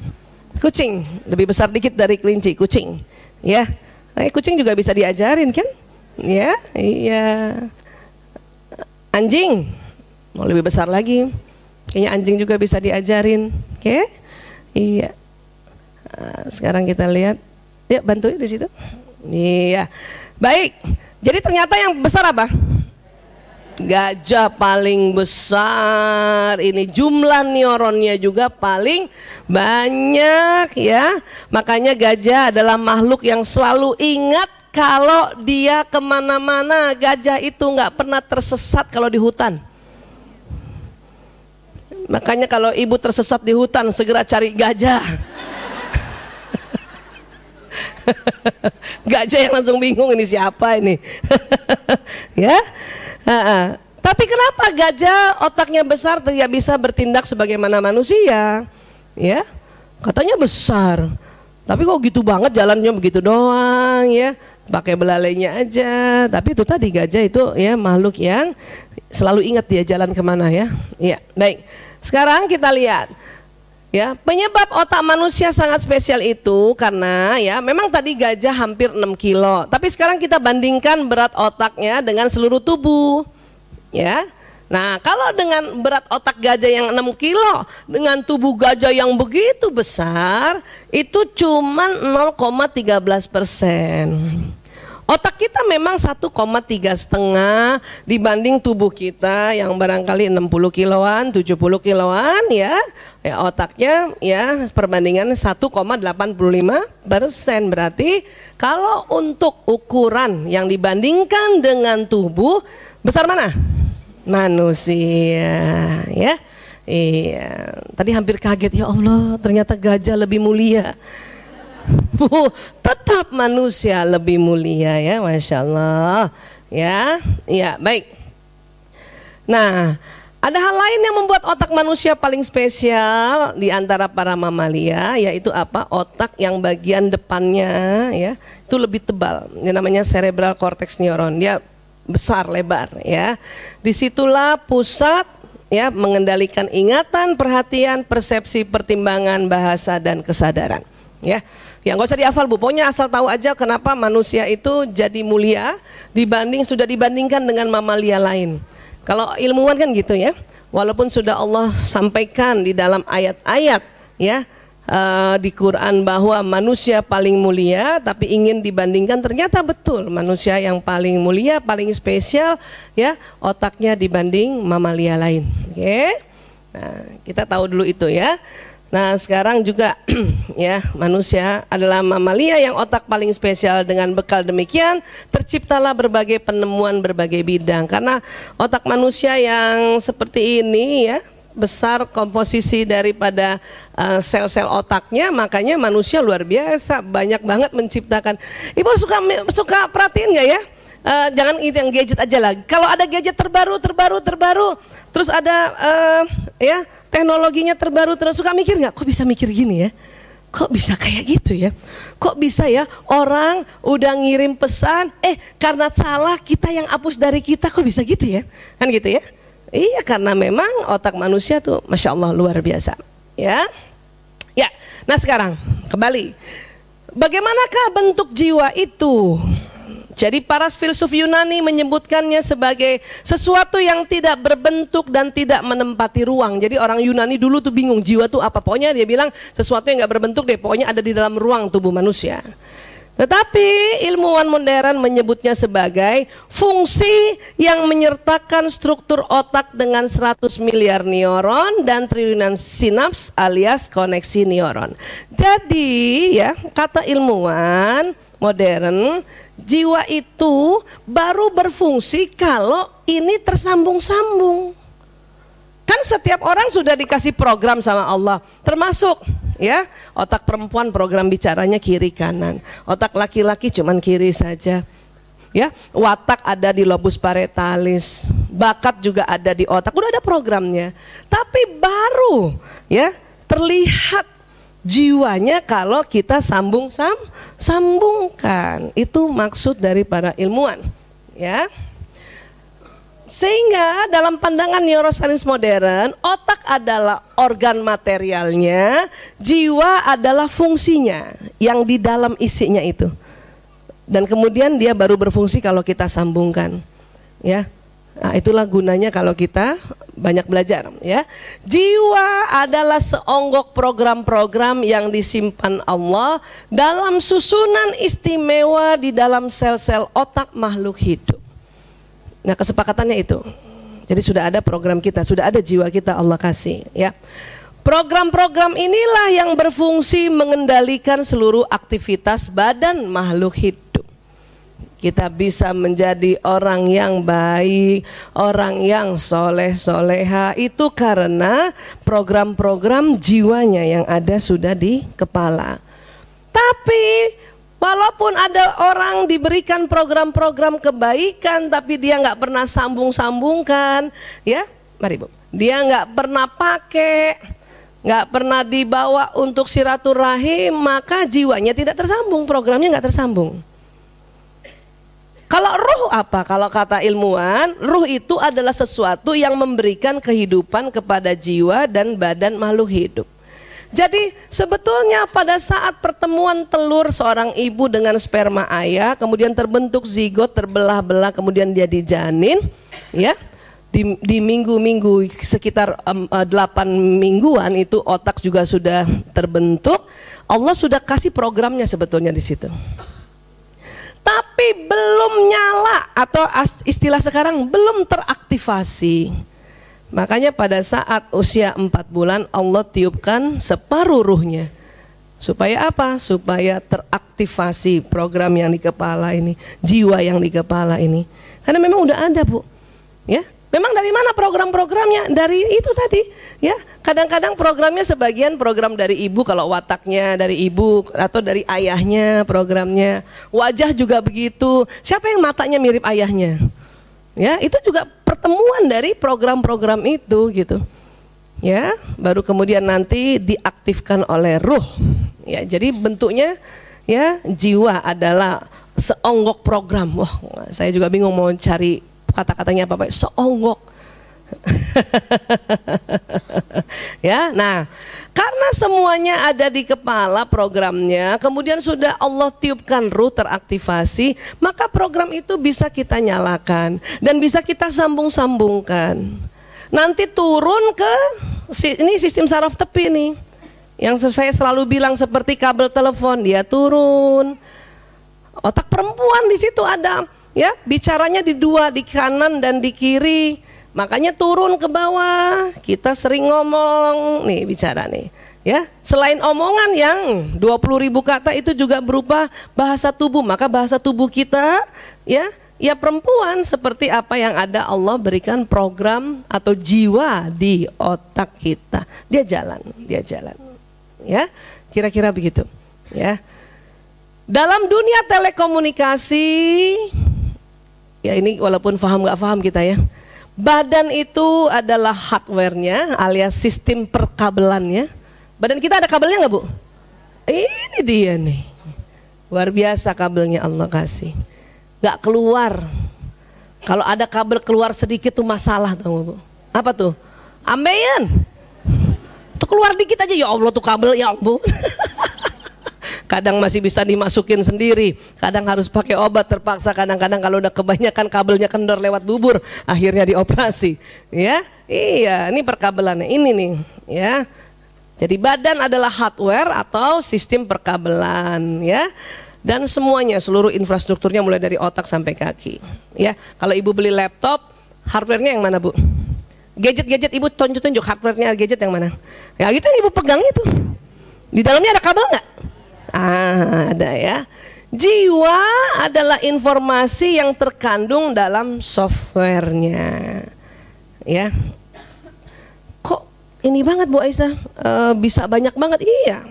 S1: Kucing lebih besar dikit dari kelinci, kucing. Ya. Nah, kucing juga bisa diajarin kan? Ya, iya. Anjing mau lebih besar lagi. Kayaknya anjing juga bisa diajarin. Oke? Okay? Iya. Nah, sekarang kita lihat. Yuk bantu di situ. Iya. Baik. Jadi ternyata yang besar apa? Gajah paling besar. Ini jumlah neuronnya juga paling banyak ya. Makanya gajah adalah makhluk yang selalu ingat kalau dia ke mana-mana gajah itu nggak pernah tersesat kalau di hutan. Makanya kalau ibu tersesat di hutan segera cari gajah. Gajah yang langsung bingung ini siapa ini. ya. Ha-ha. Tapi kenapa gajah otaknya besar tidak bisa bertindak sebagaimana manusia? Ya. Katanya besar. Tapi kok gitu banget jalannya begitu doang ya. Pakai belalainya aja. Tapi itu tadi gajah itu ya makhluk yang selalu ingat dia jalan ke mana ya. Iya, baik. Sekarang kita lihat Ya, penyebab otak manusia sangat spesial itu karena ya memang tadi gajah hampir 6 kilo, tapi sekarang kita bandingkan berat otaknya dengan seluruh tubuh. Ya. Nah, kalau dengan berat otak gajah yang 6 kilo dengan tubuh gajah yang begitu besar, itu cuma 0,13 persen. Otak kita memang 1,3 setengah dibanding tubuh kita yang barangkali 60 kiloan, 70 kiloan ya. Ya otaknya ya perbandingan 1,85 persen berarti kalau untuk ukuran yang dibandingkan dengan tubuh besar mana? Manusia ya. Iya, tadi hampir kaget ya Allah, ternyata gajah lebih mulia. Tetap manusia lebih mulia ya, masya Allah. Ya, ya baik. Nah, ada hal lain yang membuat otak manusia paling spesial di antara para mamalia, yaitu apa? Otak yang bagian depannya ya itu lebih tebal. Ini namanya cerebral cortex neuron. Dia besar lebar ya. Di situlah pusat ya mengendalikan ingatan, perhatian, persepsi, pertimbangan, bahasa dan kesadaran. Ya, Ya nggak usah dihafal bu, pokoknya asal tahu aja kenapa manusia itu jadi mulia dibanding sudah dibandingkan dengan mamalia lain. Kalau ilmuwan kan gitu ya, walaupun sudah Allah sampaikan di dalam ayat-ayat ya uh, di Quran bahwa manusia paling mulia, tapi ingin dibandingkan ternyata betul manusia yang paling mulia, paling spesial ya otaknya dibanding mamalia lain. Oke, nah kita tahu dulu itu ya. Nah sekarang juga ya manusia adalah mamalia yang otak paling spesial. Dengan bekal demikian terciptalah berbagai penemuan berbagai bidang. Karena otak manusia yang seperti ini ya besar komposisi daripada uh, sel-sel otaknya makanya manusia luar biasa banyak banget menciptakan. Ibu suka suka perhatiin nggak ya? Uh, jangan itu yang gadget aja lagi. Kalau ada gadget terbaru, terbaru, terbaru, terus ada uh, ya teknologinya terbaru, terus suka mikir nggak? Kok bisa mikir gini ya? Kok bisa kayak gitu ya? Kok bisa ya orang udah ngirim pesan, eh karena salah kita yang hapus dari kita, kok bisa gitu ya? Kan gitu ya? Iya karena memang otak manusia tuh, masya Allah luar biasa, ya. Ya, nah sekarang kembali, bagaimanakah bentuk jiwa itu? Jadi para filsuf Yunani menyebutkannya sebagai sesuatu yang tidak berbentuk dan tidak menempati ruang. Jadi orang Yunani dulu tuh bingung jiwa tuh apa. Pokoknya dia bilang sesuatu yang nggak berbentuk deh. Pokoknya ada di dalam ruang tubuh manusia. Tetapi ilmuwan modern menyebutnya sebagai fungsi yang menyertakan struktur otak dengan 100 miliar neuron dan triliunan sinaps alias koneksi neuron. Jadi ya kata ilmuwan modern jiwa itu baru berfungsi kalau ini tersambung-sambung. Kan setiap orang sudah dikasih program sama Allah, termasuk ya otak perempuan program bicaranya kiri kanan, otak laki-laki cuman kiri saja. Ya, watak ada di lobus paretalis, bakat juga ada di otak, udah ada programnya. Tapi baru ya terlihat jiwanya kalau kita sambung sam sambungkan itu maksud dari para ilmuwan ya Sehingga dalam pandangan neurosains modern, otak adalah organ materialnya, jiwa adalah fungsinya yang di dalam isinya itu. Dan kemudian dia baru berfungsi kalau kita sambungkan. Ya. Nah, itulah gunanya kalau kita banyak belajar ya. Jiwa adalah seonggok program-program yang disimpan Allah dalam susunan istimewa di dalam sel-sel otak makhluk hidup. Nah, kesepakatannya itu. Jadi sudah ada program kita, sudah ada jiwa kita Allah kasih, ya. Program-program inilah yang berfungsi mengendalikan seluruh aktivitas badan makhluk hidup. Kita bisa menjadi orang yang baik, orang yang soleh soleha itu karena program-program jiwanya yang ada sudah di kepala. Tapi Walaupun ada orang diberikan program-program kebaikan tapi dia nggak pernah sambung-sambungkan, ya, mari bu, dia nggak pernah pakai, nggak pernah dibawa untuk silaturahim, maka jiwanya tidak tersambung, programnya nggak tersambung. Kalau ruh apa? Kalau kata ilmuwan, ruh itu adalah sesuatu yang memberikan kehidupan kepada jiwa dan badan makhluk hidup. Jadi sebetulnya pada saat pertemuan telur seorang ibu dengan sperma ayah, kemudian terbentuk zigot, terbelah-belah, kemudian dia dijanin, ya di, di minggu-minggu sekitar um, uh, 8 mingguan itu otak juga sudah terbentuk. Allah sudah kasih programnya sebetulnya di situ. Tapi belum nyala atau istilah sekarang belum teraktivasi. Makanya pada saat usia empat bulan Allah tiupkan separuh ruhnya. Supaya apa? Supaya teraktivasi program yang di kepala ini, jiwa yang di kepala ini. Karena memang udah ada, Bu. Ya, Memang dari mana program-programnya? Dari itu tadi, ya. Kadang-kadang programnya sebagian program dari ibu kalau wataknya dari ibu atau dari ayahnya programnya. Wajah juga begitu. Siapa yang matanya mirip ayahnya? Ya, itu juga pertemuan dari program-program itu gitu. Ya, baru kemudian nanti diaktifkan oleh ruh. Ya, jadi bentuknya ya jiwa adalah seonggok program. Wah, saya juga bingung mau cari kata-katanya apa Pak. Seonggok. ya, nah, karena semuanya ada di kepala programnya, kemudian sudah Allah tiupkan ruh teraktivasi, maka program itu bisa kita nyalakan dan bisa kita sambung-sambungkan. Nanti turun ke ini sistem saraf tepi nih. Yang saya selalu bilang seperti kabel telepon, dia turun. Otak perempuan di situ ada, ya, bicaranya di dua, di kanan dan di kiri Makanya turun ke bawah, kita sering ngomong, nih bicara nih. Ya, selain omongan yang 20 ribu kata itu juga berupa bahasa tubuh, maka bahasa tubuh kita ya ya perempuan seperti apa yang ada Allah berikan program atau jiwa di otak kita. Dia jalan, dia jalan. Ya, kira-kira begitu. Ya. Dalam dunia telekomunikasi, ya ini walaupun paham nggak paham kita ya, Badan itu adalah hardware-nya alias sistem perkabelannya. Badan kita ada kabelnya nggak bu? Ini dia nih. Luar biasa kabelnya Allah kasih. Gak keluar. Kalau ada kabel keluar sedikit tuh masalah tuh bu. Apa tuh? Ambeien. Tuh keluar dikit aja ya Allah tuh kabel ya ampun. kadang masih bisa dimasukin sendiri, kadang harus pakai obat terpaksa, kadang-kadang kalau udah kebanyakan kabelnya kendor lewat dubur, akhirnya dioperasi. Ya, iya, ini perkabelannya ini nih, ya. Jadi badan adalah hardware atau sistem perkabelan, ya. Dan semuanya, seluruh infrastrukturnya mulai dari otak sampai kaki. Ya, kalau ibu beli laptop, hardwarenya yang mana bu? Gadget-gadget ibu tunjuk-tunjuk hardwarenya gadget yang mana? Ya gitu yang ibu pegang itu. Di dalamnya ada kabel nggak? Ah, ada ya. Jiwa adalah informasi yang terkandung dalam softwarenya. Ya. Kok ini banget Bu Aisyah e, bisa banyak banget? Iya.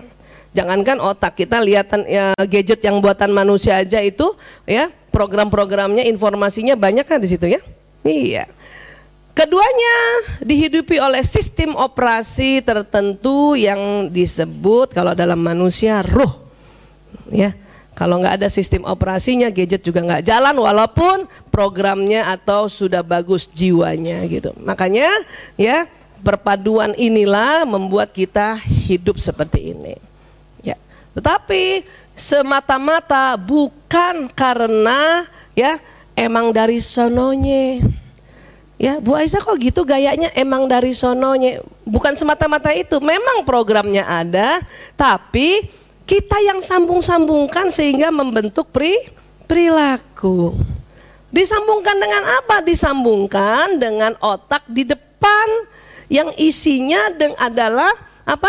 S1: Jangankan otak kita lihatan ya, gadget yang buatan manusia aja itu ya program-programnya informasinya banyak kan di situ ya. Iya. Keduanya dihidupi oleh sistem operasi tertentu yang disebut kalau dalam manusia ruh ya. Kalau nggak ada sistem operasinya, gadget juga nggak jalan walaupun programnya atau sudah bagus jiwanya gitu. Makanya ya perpaduan inilah membuat kita hidup seperti ini. Ya. Tetapi semata-mata bukan karena ya emang dari sononya. Ya, Bu Aisyah kok gitu gayanya emang dari sononya. Bukan semata-mata itu, memang programnya ada, tapi kita yang sambung-sambungkan sehingga membentuk pri perilaku. Disambungkan dengan apa? Disambungkan dengan otak di depan yang isinya deng adalah apa?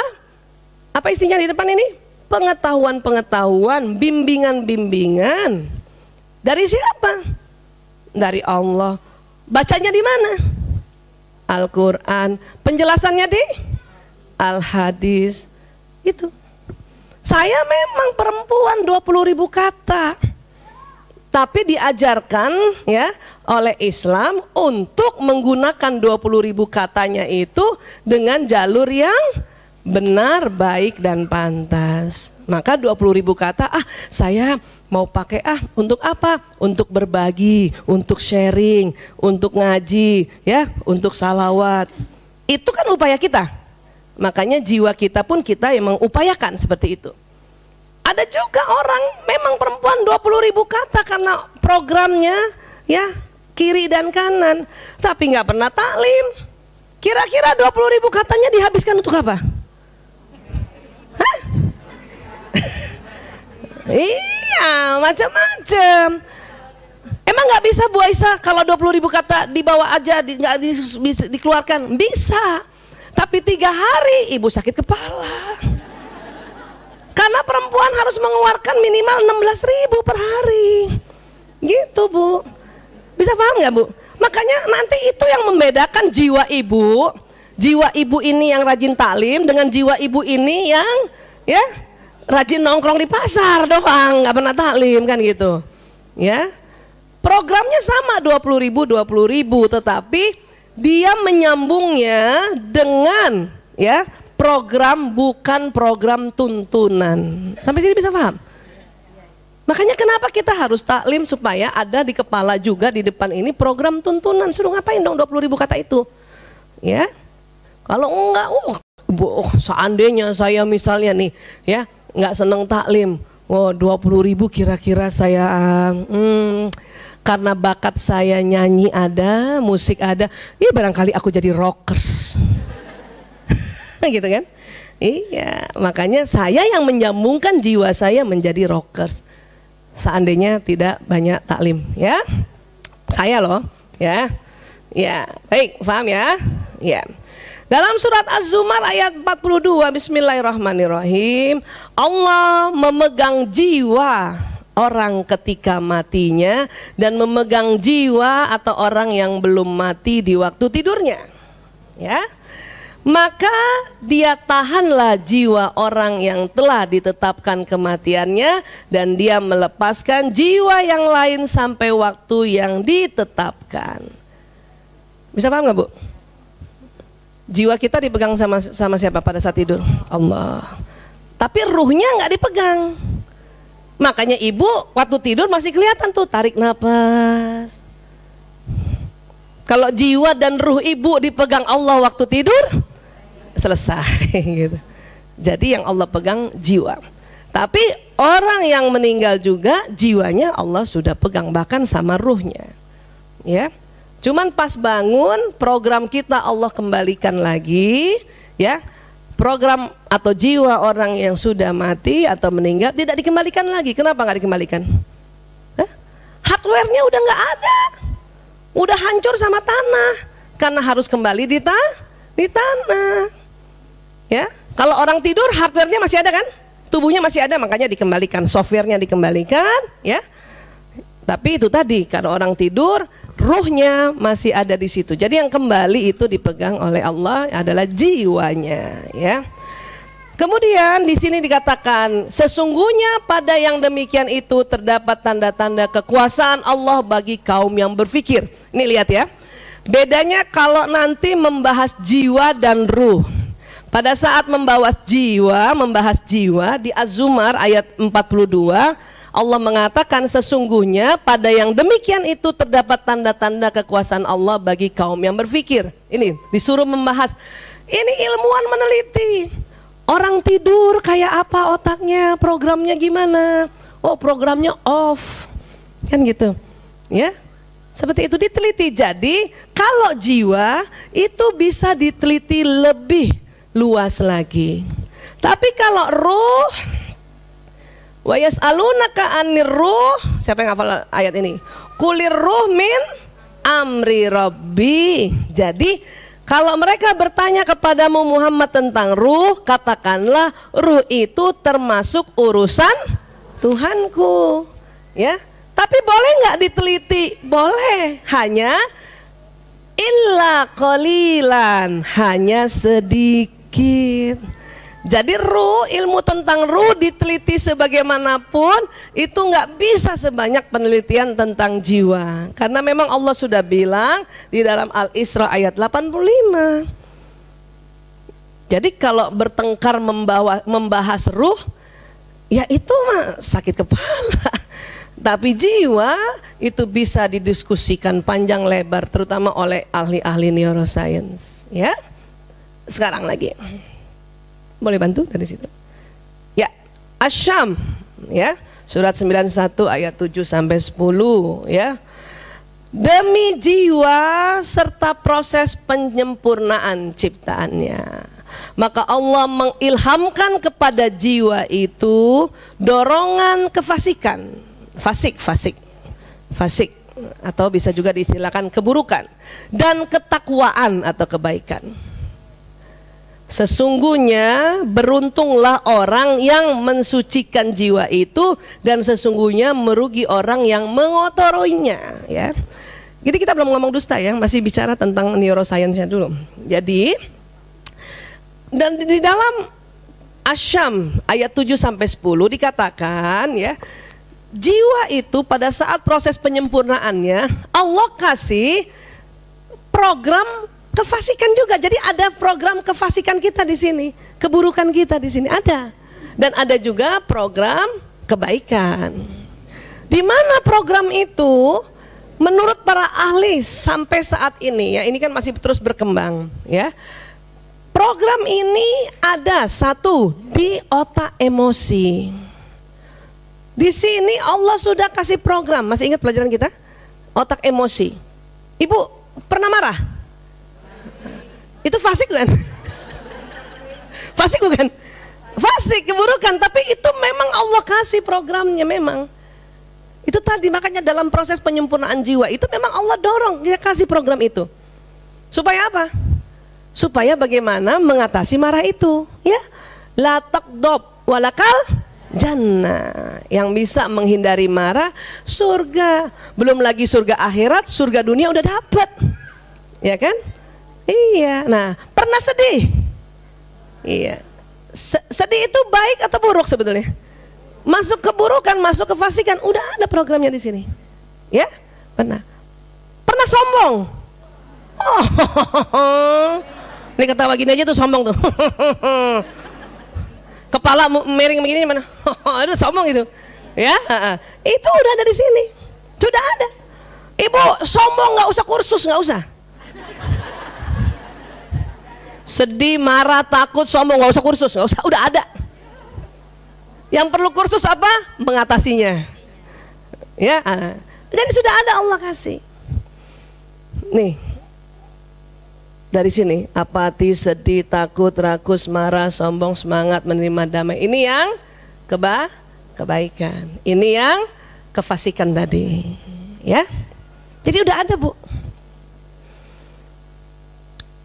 S1: Apa isinya di depan ini? Pengetahuan-pengetahuan, bimbingan-bimbingan. Dari siapa? Dari Allah. Bacanya di mana? Al-Qur'an. Penjelasannya di Al-Hadis. Itu. Saya memang perempuan 20 ribu kata. Tapi diajarkan ya oleh Islam untuk menggunakan 20 ribu katanya itu dengan jalur yang benar, baik dan pantas. Maka 20 ribu kata, ah saya mau pakai ah untuk apa? Untuk berbagi, untuk sharing, untuk ngaji, ya, untuk salawat. Itu kan upaya kita. Makanya jiwa kita pun kita yang mengupayakan seperti itu. Ada juga orang memang perempuan 20 ribu kata karena programnya ya kiri dan kanan. Tapi nggak pernah taklim. Kira-kira 20 ribu katanya dihabiskan untuk apa? Hah? iya macam-macam. Emang nggak bisa Bu Aisyah kalau 20 ribu kata dibawa aja nggak di, di, dikeluarkan? Bisa. Tapi tiga hari ibu sakit kepala. Karena perempuan harus mengeluarkan minimal 16 ribu per hari. Gitu bu. Bisa paham nggak bu? Makanya nanti itu yang membedakan jiwa ibu. Jiwa ibu ini yang rajin talim dengan jiwa ibu ini yang ya rajin nongkrong di pasar doang, nggak pernah taklim kan gitu. Ya. Programnya sama 20 ribu, 20 ribu, tetapi dia menyambungnya dengan ya program bukan program tuntunan. Sampai sini bisa paham? Makanya kenapa kita harus taklim supaya ada di kepala juga di depan ini program tuntunan. Suruh ngapain dong 20 ribu kata itu? Ya, kalau enggak, oh, oh seandainya saya misalnya nih, ya nggak seneng taklim, oh 20 ribu kira-kira saya hmm, karena bakat saya nyanyi ada, musik ada, ya barangkali aku jadi rockers. gitu kan? Iya, makanya saya yang menyambungkan jiwa saya menjadi rockers. Seandainya tidak banyak taklim, ya. Saya loh, ya. Ya, baik, paham ya? Ya. Dalam surat Az-Zumar ayat 42 Bismillahirrahmanirrahim Allah memegang jiwa orang ketika matinya dan memegang jiwa atau orang yang belum mati di waktu tidurnya. Ya. Maka dia tahanlah jiwa orang yang telah ditetapkan kematiannya dan dia melepaskan jiwa yang lain sampai waktu yang ditetapkan. Bisa paham nggak bu? Jiwa kita dipegang sama sama siapa pada saat tidur? Allah. Tapi ruhnya nggak dipegang. Makanya ibu waktu tidur masih kelihatan tuh tarik nafas. Kalau jiwa dan ruh ibu dipegang Allah waktu tidur, selesai gitu. Jadi yang Allah pegang jiwa. Tapi orang yang meninggal juga jiwanya Allah sudah pegang bahkan sama ruhnya. Ya. Cuman pas bangun program kita Allah kembalikan lagi ya program atau jiwa orang yang sudah mati atau meninggal tidak dikembalikan lagi. Kenapa nggak dikembalikan? Hah? Hardware-nya udah nggak ada, udah hancur sama tanah karena harus kembali di, ta di tanah. Ya, kalau orang tidur hardware-nya masih ada kan? Tubuhnya masih ada, makanya dikembalikan, software-nya dikembalikan, ya. Tapi itu tadi, kalau orang tidur, ruhnya masih ada di situ. Jadi yang kembali itu dipegang oleh Allah adalah jiwanya, ya. Kemudian di sini dikatakan sesungguhnya pada yang demikian itu terdapat tanda-tanda kekuasaan Allah bagi kaum yang berpikir. Ini lihat ya. Bedanya kalau nanti membahas jiwa dan ruh. Pada saat membahas jiwa, membahas jiwa di Az-Zumar ayat 42 Allah mengatakan sesungguhnya pada yang demikian itu terdapat tanda-tanda kekuasaan Allah bagi kaum yang berpikir. Ini disuruh membahas. Ini ilmuwan meneliti. Orang tidur kayak apa otaknya, programnya gimana? Oh, programnya off. Kan gitu. Ya. Seperti itu diteliti. Jadi, kalau jiwa itu bisa diteliti lebih luas lagi. Tapi kalau ruh Wa yas'alunaka anir ruh. Siapa yang hafal ayat ini? Kulir ruh min amri rabbi. Jadi kalau mereka bertanya kepadamu Muhammad tentang ruh, katakanlah ruh itu termasuk urusan Tuhanku. Ya. Tapi boleh nggak diteliti? Boleh. Hanya illa qalilan, hanya sedikit. Jadi ruh, ilmu tentang ruh diteliti sebagaimanapun itu nggak bisa sebanyak penelitian tentang jiwa. Karena memang Allah sudah bilang di dalam Al-Isra ayat 85. Jadi kalau bertengkar membawa, membahas ruh, ya itu mah sakit kepala. Tapi jiwa itu bisa didiskusikan panjang lebar terutama oleh ahli-ahli neuroscience, ya. Sekarang lagi. Boleh bantu dari situ? Ya, Asyam ya. Surat 91 ayat 7 sampai 10 ya. Demi jiwa serta proses penyempurnaan ciptaannya. Maka Allah mengilhamkan kepada jiwa itu dorongan kefasikan. Fasik, fasik. Fasik atau bisa juga diistilahkan keburukan dan ketakwaan atau kebaikan. Sesungguhnya beruntunglah orang yang mensucikan jiwa itu dan sesungguhnya merugi orang yang mengotorinya ya. Jadi kita belum ngomong dusta ya, masih bicara tentang neuroscience-nya dulu. Jadi dan di dalam Asyam ayat 7 sampai 10 dikatakan ya, jiwa itu pada saat proses penyempurnaannya Allah kasih program kefasikan juga. Jadi ada program kefasikan kita di sini, keburukan kita di sini ada. Dan ada juga program kebaikan. Di mana program itu menurut para ahli sampai saat ini ya, ini kan masih terus berkembang ya. Program ini ada satu di otak emosi. Di sini Allah sudah kasih program. Masih ingat pelajaran kita? Otak emosi. Ibu pernah marah? Itu fasik bukan? fasik bukan? Fasik, keburukan, tapi itu memang Allah kasih programnya memang. Itu tadi makanya dalam proses penyempurnaan jiwa itu memang Allah dorong dia kasih program itu. Supaya apa? Supaya bagaimana mengatasi marah itu, ya. La taqdab walakal jannah yang bisa menghindari marah surga belum lagi surga akhirat surga dunia udah dapat ya kan Iya. Nah, pernah sedih? Iya. Sedih itu baik atau buruk sebetulnya? Masuk keburukan, masuk ke fasikan, udah ada programnya di sini. Ya? Pernah. Pernah sombong? Oh, ini ketawa gini aja tuh sombong tuh. Kepala miring begini mana? Aduh sombong itu. Ya, itu udah ada di sini. Sudah ada. Ibu sombong nggak usah kursus nggak usah sedih, marah, takut, sombong, nggak usah kursus, nggak usah, udah ada. Yang perlu kursus apa? Mengatasinya. Ya, ah. jadi sudah ada Allah kasih. Nih, dari sini apati, sedih, takut, rakus, marah, sombong, semangat, menerima damai. Ini yang keba kebaikan. Ini yang kefasikan tadi. Ya. Jadi udah ada, Bu.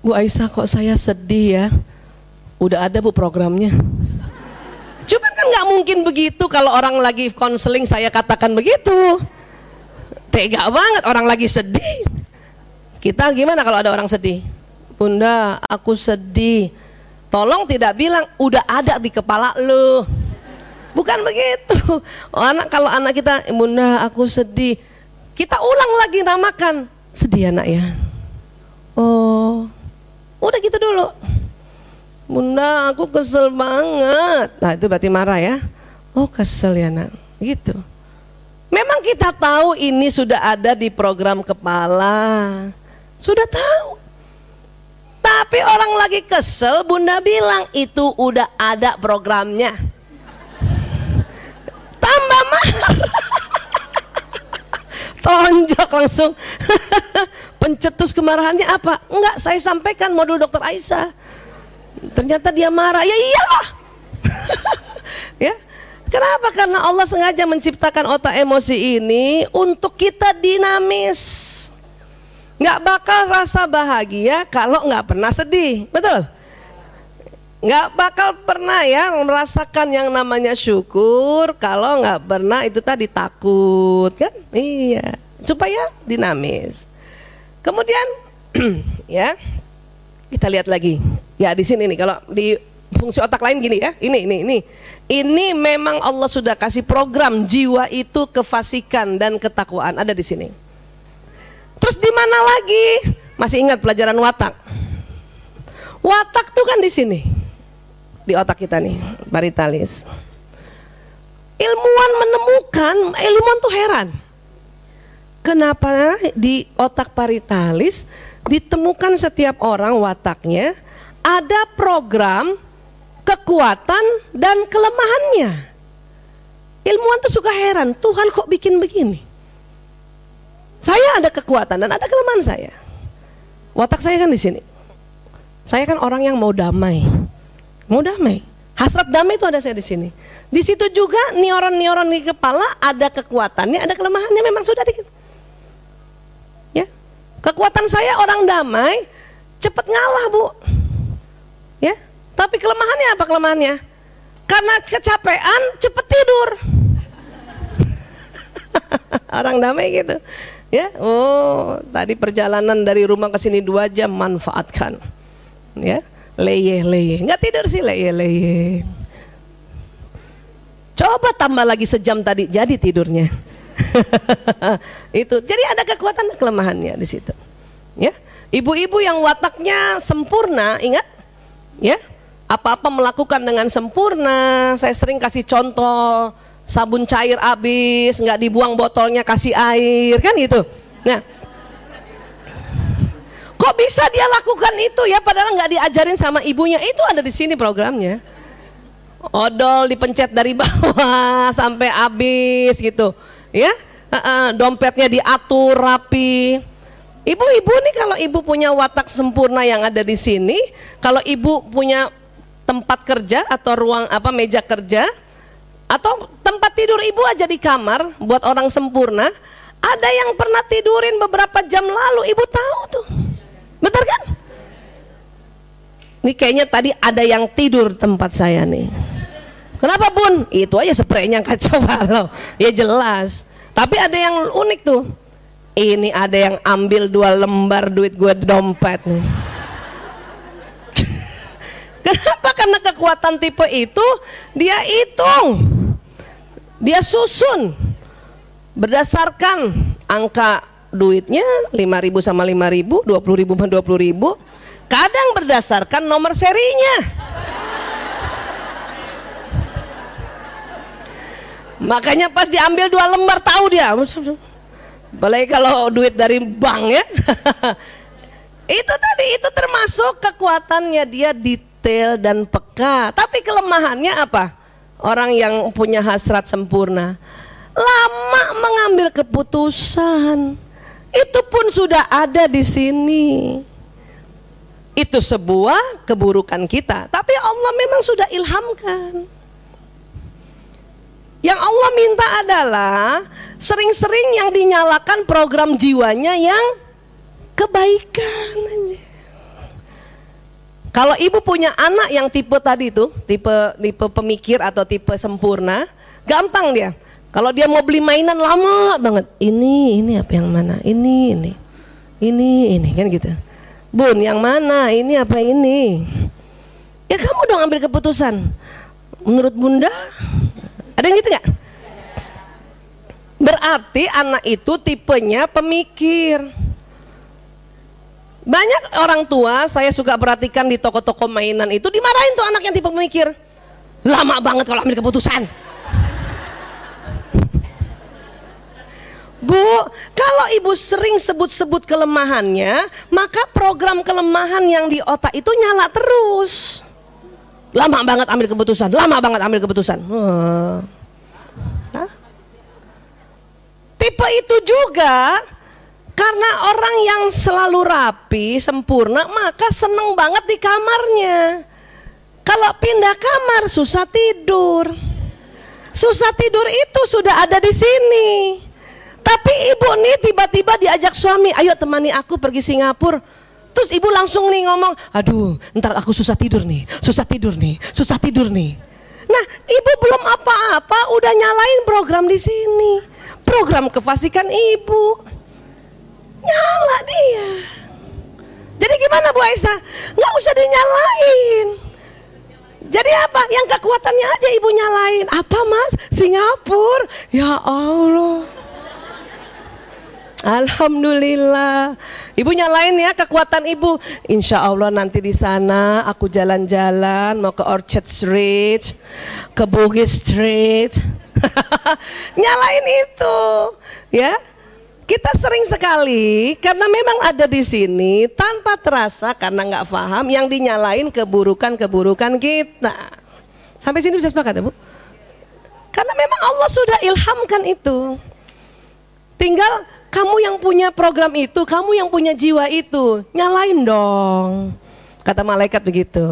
S1: Bu Aisyah kok saya sedih ya? Udah ada bu programnya. Cuma kan nggak mungkin begitu kalau orang lagi konseling saya katakan begitu. Tega banget orang lagi sedih. Kita gimana kalau ada orang sedih? Bunda aku sedih. Tolong tidak bilang udah ada di kepala lu. Bukan begitu. Anak Kalau anak kita Bunda aku sedih. Kita ulang lagi namakan. Sedih anak ya? Oh Udah gitu dulu. Bunda aku kesel banget. Nah itu berarti marah ya. Oh kesel ya nak. Gitu. Memang kita tahu ini sudah ada di program kepala. Sudah tahu. Tapi orang lagi kesel, Bunda bilang itu udah ada programnya. Tambah marah. Tonjok langsung. Pencetus kemarahannya apa? Enggak, saya sampaikan modul dokter Aisyah. Ternyata dia marah. Ya iyalah. ya. Kenapa? Karena Allah sengaja menciptakan otak emosi ini untuk kita dinamis. Nggak bakal rasa bahagia kalau nggak pernah sedih, betul? Nggak bakal pernah ya merasakan yang namanya syukur. Kalau nggak pernah itu tadi takut kan? Iya, supaya dinamis. Kemudian ya kita lihat lagi. Ya di sini nih kalau di fungsi otak lain gini ya. Ini ini ini. Ini memang Allah sudah kasih program jiwa itu kefasikan dan ketakwaan. Ada di sini. Terus di mana lagi? Masih ingat pelajaran watak? Watak tuh kan di sini di otak kita nih baritalis ilmuwan menemukan ilmuwan tuh heran kenapa di otak paritalis ditemukan setiap orang wataknya ada program kekuatan dan kelemahannya. Ilmuwan tuh suka heran, Tuhan kok bikin begini? Saya ada kekuatan dan ada kelemahan saya. Watak saya kan di sini. Saya kan orang yang mau damai. Mau damai. Hasrat damai itu ada saya di sini. Di situ juga neuron-neuron di kepala ada kekuatannya, ada kelemahannya memang sudah dikit. Ya. Kekuatan saya orang damai, cepat ngalah, Bu. Ya. Tapi kelemahannya apa kelemahannya? Karena kecapean cepet tidur. Orang damai gitu. Ya, oh tadi perjalanan dari rumah ke sini dua jam manfaatkan. Ya, leye leye, nggak tidur sih leye leye. Coba tambah lagi sejam tadi, jadi tidurnya. itu, jadi ada kekuatan dan kelemahannya di situ. Ya, ibu-ibu yang wataknya sempurna, ingat, ya, apa-apa melakukan dengan sempurna. Saya sering kasih contoh sabun cair habis, nggak dibuang botolnya kasih air, kan gitu. Nah, kok bisa dia lakukan itu ya? Padahal nggak diajarin sama ibunya. Itu ada di sini programnya. Odol dipencet dari bawah sampai habis gitu, ya. Dompetnya diatur rapi. Ibu-ibu nih kalau ibu punya watak sempurna yang ada di sini, kalau ibu punya tempat kerja atau ruang apa meja kerja atau tempat tidur ibu aja di kamar buat orang sempurna ada yang pernah tidurin beberapa jam lalu ibu tahu tuh betul kan? Ini kayaknya tadi ada yang tidur tempat saya nih. Kenapa bun? Itu aja spraynya kacau balau. Ya jelas. Tapi ada yang unik tuh. Ini ada yang ambil dua lembar duit gue dompet nih. Kenapa? Karena kekuatan tipe itu dia hitung. Dia susun. Berdasarkan angka duitnya 5000 sama 5000, 20000 sama 20000. Kadang berdasarkan nomor serinya. Makanya pas diambil dua lembar tahu dia. Boleh kalau duit dari bank ya. itu tadi itu termasuk kekuatannya dia di detail dan peka. Tapi kelemahannya apa? Orang yang punya hasrat sempurna lama mengambil keputusan. Itu pun sudah ada di sini. Itu sebuah keburukan kita, tapi Allah memang sudah ilhamkan. Yang Allah minta adalah sering-sering yang dinyalakan program jiwanya yang kebaikan aja. Kalau ibu punya anak yang tipe tadi tuh, tipe tipe pemikir atau tipe sempurna, gampang dia. Kalau dia mau beli mainan lama banget, ini ini apa yang mana? Ini ini. Ini ini kan gitu. Bun, yang mana? Ini apa ini? Ya kamu dong ambil keputusan. Menurut Bunda, ada yang gitu nggak? Berarti anak itu tipenya pemikir. Banyak orang tua saya suka perhatikan di toko-toko mainan itu dimarahin tuh anak yang tipe pemikir. Lama banget kalau ambil keputusan. Bu, kalau ibu sering sebut-sebut kelemahannya, maka program kelemahan yang di otak itu nyala terus. Lama banget ambil keputusan, lama banget ambil keputusan. Hmm. Tipe itu juga karena orang yang selalu rapi, sempurna, maka seneng banget di kamarnya. Kalau pindah kamar susah tidur. Susah tidur itu sudah ada di sini. Tapi ibu nih tiba-tiba diajak suami, ayo temani aku pergi Singapura. Terus ibu langsung nih ngomong, aduh ntar aku susah tidur nih, susah tidur nih, susah tidur nih. Nah ibu belum apa-apa udah nyalain program di sini. Program kefasikan ibu. Nyala dia. Jadi gimana Bu Aisyah? Nggak usah dinyalain. Jadi apa? Yang kekuatannya aja ibu nyalain. Apa mas? Singapura. Ya Allah. Alhamdulillah. Ibu nyalain ya kekuatan ibu. Insya Allah nanti di sana aku jalan-jalan mau ke Orchard Street, ke Bugis Street. nyalain itu, ya. Kita sering sekali karena memang ada di sini tanpa terasa karena nggak paham yang dinyalain keburukan-keburukan kita. Sampai sini bisa sepakat ya Bu? Karena memang Allah sudah ilhamkan itu. Tinggal kamu yang punya program itu, kamu yang punya jiwa itu, nyalain dong. Kata malaikat begitu.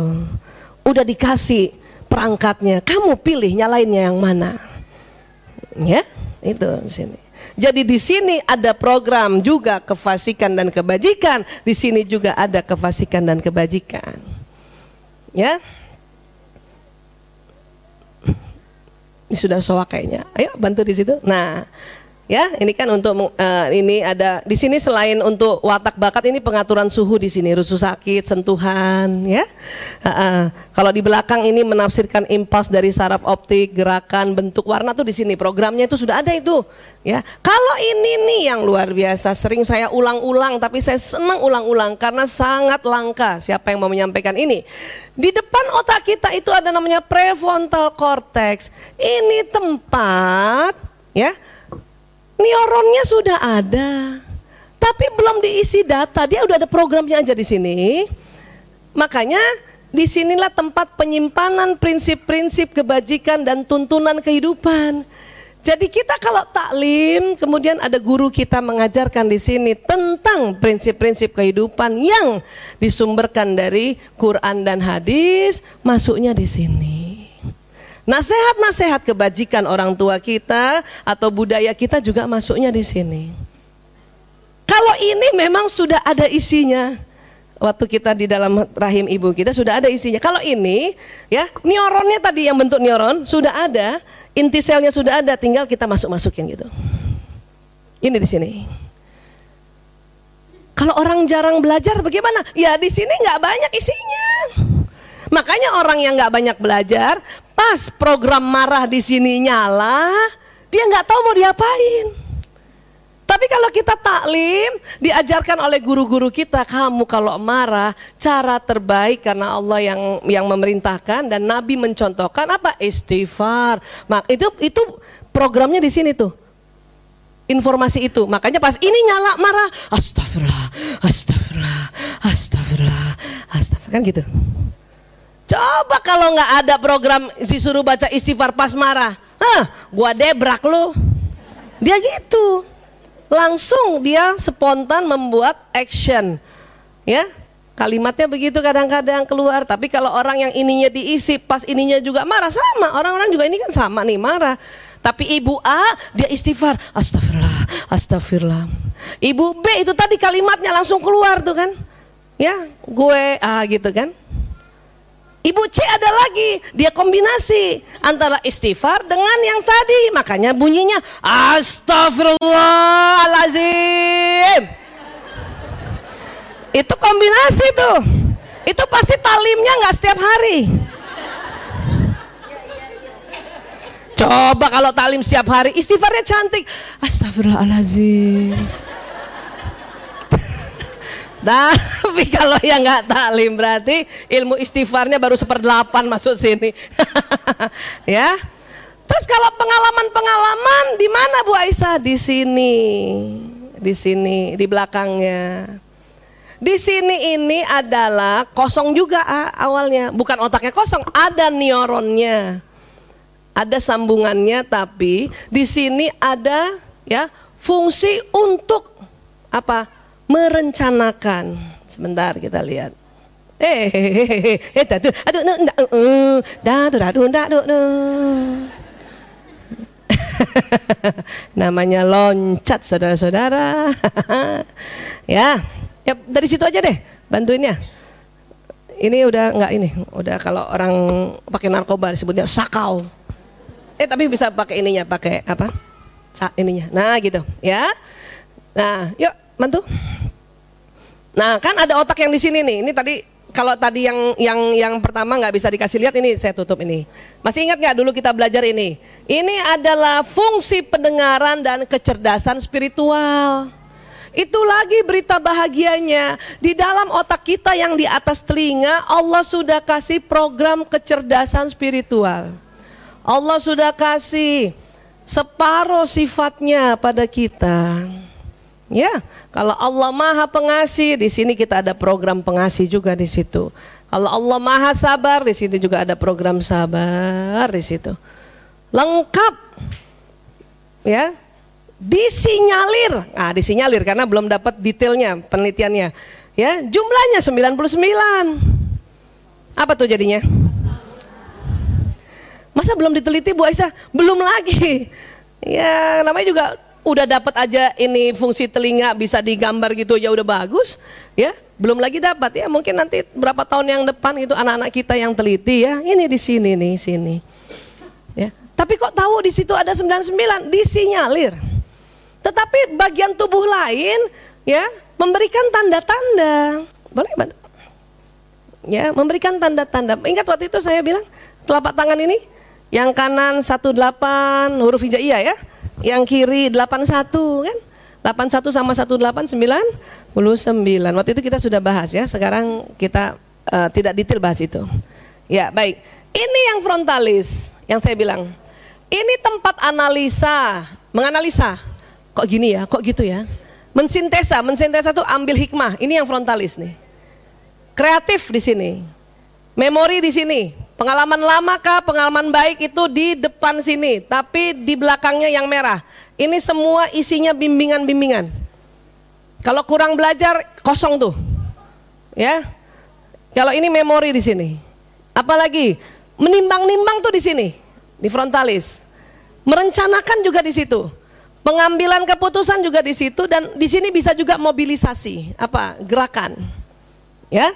S1: Udah dikasih perangkatnya, kamu pilih nyalainnya yang mana. Ya, itu di sini. Jadi di sini ada program juga kefasikan dan kebajikan, di sini juga ada kefasikan dan kebajikan. Ya. Ini sudah soak kayaknya. Ayo bantu di situ. Nah, Ya, ini kan untuk uh, ini ada di sini selain untuk watak bakat ini pengaturan suhu di sini, rusuh sakit, sentuhan, ya. Uh, uh, kalau di belakang ini menafsirkan impas dari saraf optik, gerakan, bentuk, warna tuh di sini. Programnya itu sudah ada itu, ya. Kalau ini nih yang luar biasa, sering saya ulang-ulang, tapi saya senang ulang-ulang karena sangat langka. Siapa yang mau menyampaikan ini? Di depan otak kita itu ada namanya prefrontal cortex. Ini tempat, ya neuronnya sudah ada, tapi belum diisi data. Dia udah ada programnya aja di sini. Makanya di sinilah tempat penyimpanan prinsip-prinsip kebajikan dan tuntunan kehidupan. Jadi kita kalau taklim, kemudian ada guru kita mengajarkan di sini tentang prinsip-prinsip kehidupan yang disumberkan dari Quran dan hadis, masuknya di sini. Nasihat-nasihat kebajikan orang tua kita atau budaya kita juga masuknya di sini. Kalau ini memang sudah ada isinya. Waktu kita di dalam rahim ibu kita sudah ada isinya. Kalau ini ya, neuronnya tadi yang bentuk neuron sudah ada, inti selnya sudah ada, tinggal kita masuk-masukin gitu. Ini di sini. Kalau orang jarang belajar bagaimana? Ya di sini nggak banyak isinya. Makanya orang yang nggak banyak belajar, pas program marah di sini nyala, dia nggak tahu mau diapain. Tapi kalau kita taklim, diajarkan oleh guru-guru kita, kamu kalau marah, cara terbaik karena Allah yang yang memerintahkan dan Nabi mencontohkan apa? Istighfar. Mak itu itu programnya di sini tuh. Informasi itu. Makanya pas ini nyala marah, astagfirullah, astagfirullah, astagfirullah, astagfirullah kan gitu. Coba kalau nggak ada program disuruh baca istighfar pas marah. Hah, gua debrak lu. Dia gitu. Langsung dia spontan membuat action. Ya, Kalimatnya begitu kadang-kadang keluar, tapi kalau orang yang ininya diisi, pas ininya juga marah sama. Orang-orang juga ini kan sama nih marah. Tapi ibu A dia istighfar, astagfirullah, astagfirullah. Ibu B itu tadi kalimatnya langsung keluar tuh kan. Ya, gue ah gitu kan. Ibu C ada lagi, dia kombinasi antara istighfar dengan yang tadi. Makanya bunyinya astagfirullahalazim. Itu kombinasi tuh. Itu pasti talimnya nggak setiap hari. Coba kalau talim setiap hari, istighfarnya cantik. Astagfirullahalazim. Tapi kalau yang nggak taklim berarti ilmu istighfarnya baru seperdelapan masuk sini. ya. Terus kalau pengalaman-pengalaman di mana Bu Aisyah? Di sini. Di sini, di belakangnya. Di sini ini adalah kosong juga awalnya, bukan otaknya kosong, ada neuronnya. Ada sambungannya tapi di sini ada ya fungsi untuk apa? Merencanakan. Sebentar kita lihat. Eh, eh, eh, aduh, aduh, aduh, aduh, aduh. Namanya loncat saudara-saudara. ya, Ya dari situ aja deh bantuinnya. Ini udah nggak ini, udah kalau orang pakai narkoba disebutnya sakau. Eh tapi bisa pakai ininya, pakai apa? Sa ininya. Nah gitu, ya. Nah, yuk bantu. Nah kan ada otak yang di sini nih. Ini tadi kalau tadi yang yang yang pertama nggak bisa dikasih lihat ini saya tutup ini. Masih ingat nggak dulu kita belajar ini? Ini adalah fungsi pendengaran dan kecerdasan spiritual. Itu lagi berita bahagianya. Di dalam otak kita yang di atas telinga, Allah sudah kasih program kecerdasan spiritual. Allah sudah kasih separuh sifatnya pada kita. Ya, kalau Allah Maha Pengasih, di sini kita ada program pengasih juga di situ. Kalau Allah Maha Sabar, di sini juga ada program sabar di situ. Lengkap. Ya, disinyalir. Ah, disinyalir karena belum dapat detailnya penelitiannya. Ya, jumlahnya 99. Apa tuh jadinya? Masa belum diteliti Bu Aisyah? Belum lagi. Ya, namanya juga udah dapat aja ini fungsi telinga bisa digambar gitu ya udah bagus, ya. Belum lagi dapat ya, mungkin nanti berapa tahun yang depan itu anak-anak kita yang teliti ya. Ini di sini nih, sini. Ya. Tapi kok tahu di situ ada 99? Disinyalir. Tetapi bagian tubuh lain ya memberikan tanda-tanda. Boleh, Mbak? Ya, memberikan tanda-tanda. Ingat waktu itu saya bilang telapak tangan ini yang kanan 18 huruf hijaiyah ya. Yang kiri 81 kan? 81 sama 18 99. Waktu itu kita sudah bahas ya. Sekarang kita uh, tidak detail bahas itu. Ya, baik. Ini yang frontalis yang saya bilang. Ini tempat analisa, menganalisa kok gini ya, kok gitu ya. Mensintesa, mensintesa tuh ambil hikmah. Ini yang frontalis nih. Kreatif di sini. Memori di sini. Pengalaman lama kah, pengalaman baik itu di depan sini, tapi di belakangnya yang merah. Ini semua isinya bimbingan-bimbingan. Kalau kurang belajar kosong tuh. Ya. Kalau ini memori di sini. Apalagi menimbang-nimbang tuh di sini, di frontalis. Merencanakan juga di situ. Pengambilan keputusan juga di situ dan di sini bisa juga mobilisasi apa gerakan. Ya.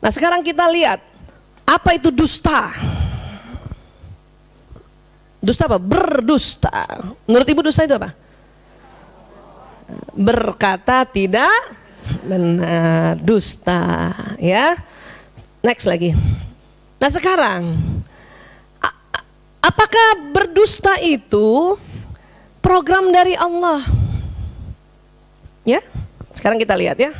S1: Nah, sekarang kita lihat apa itu dusta? Dusta apa? Berdusta. Menurut Ibu dusta itu apa? Berkata tidak benar, dusta, ya. Next lagi. Nah, sekarang apakah berdusta itu program dari Allah. Ya, sekarang kita lihat ya.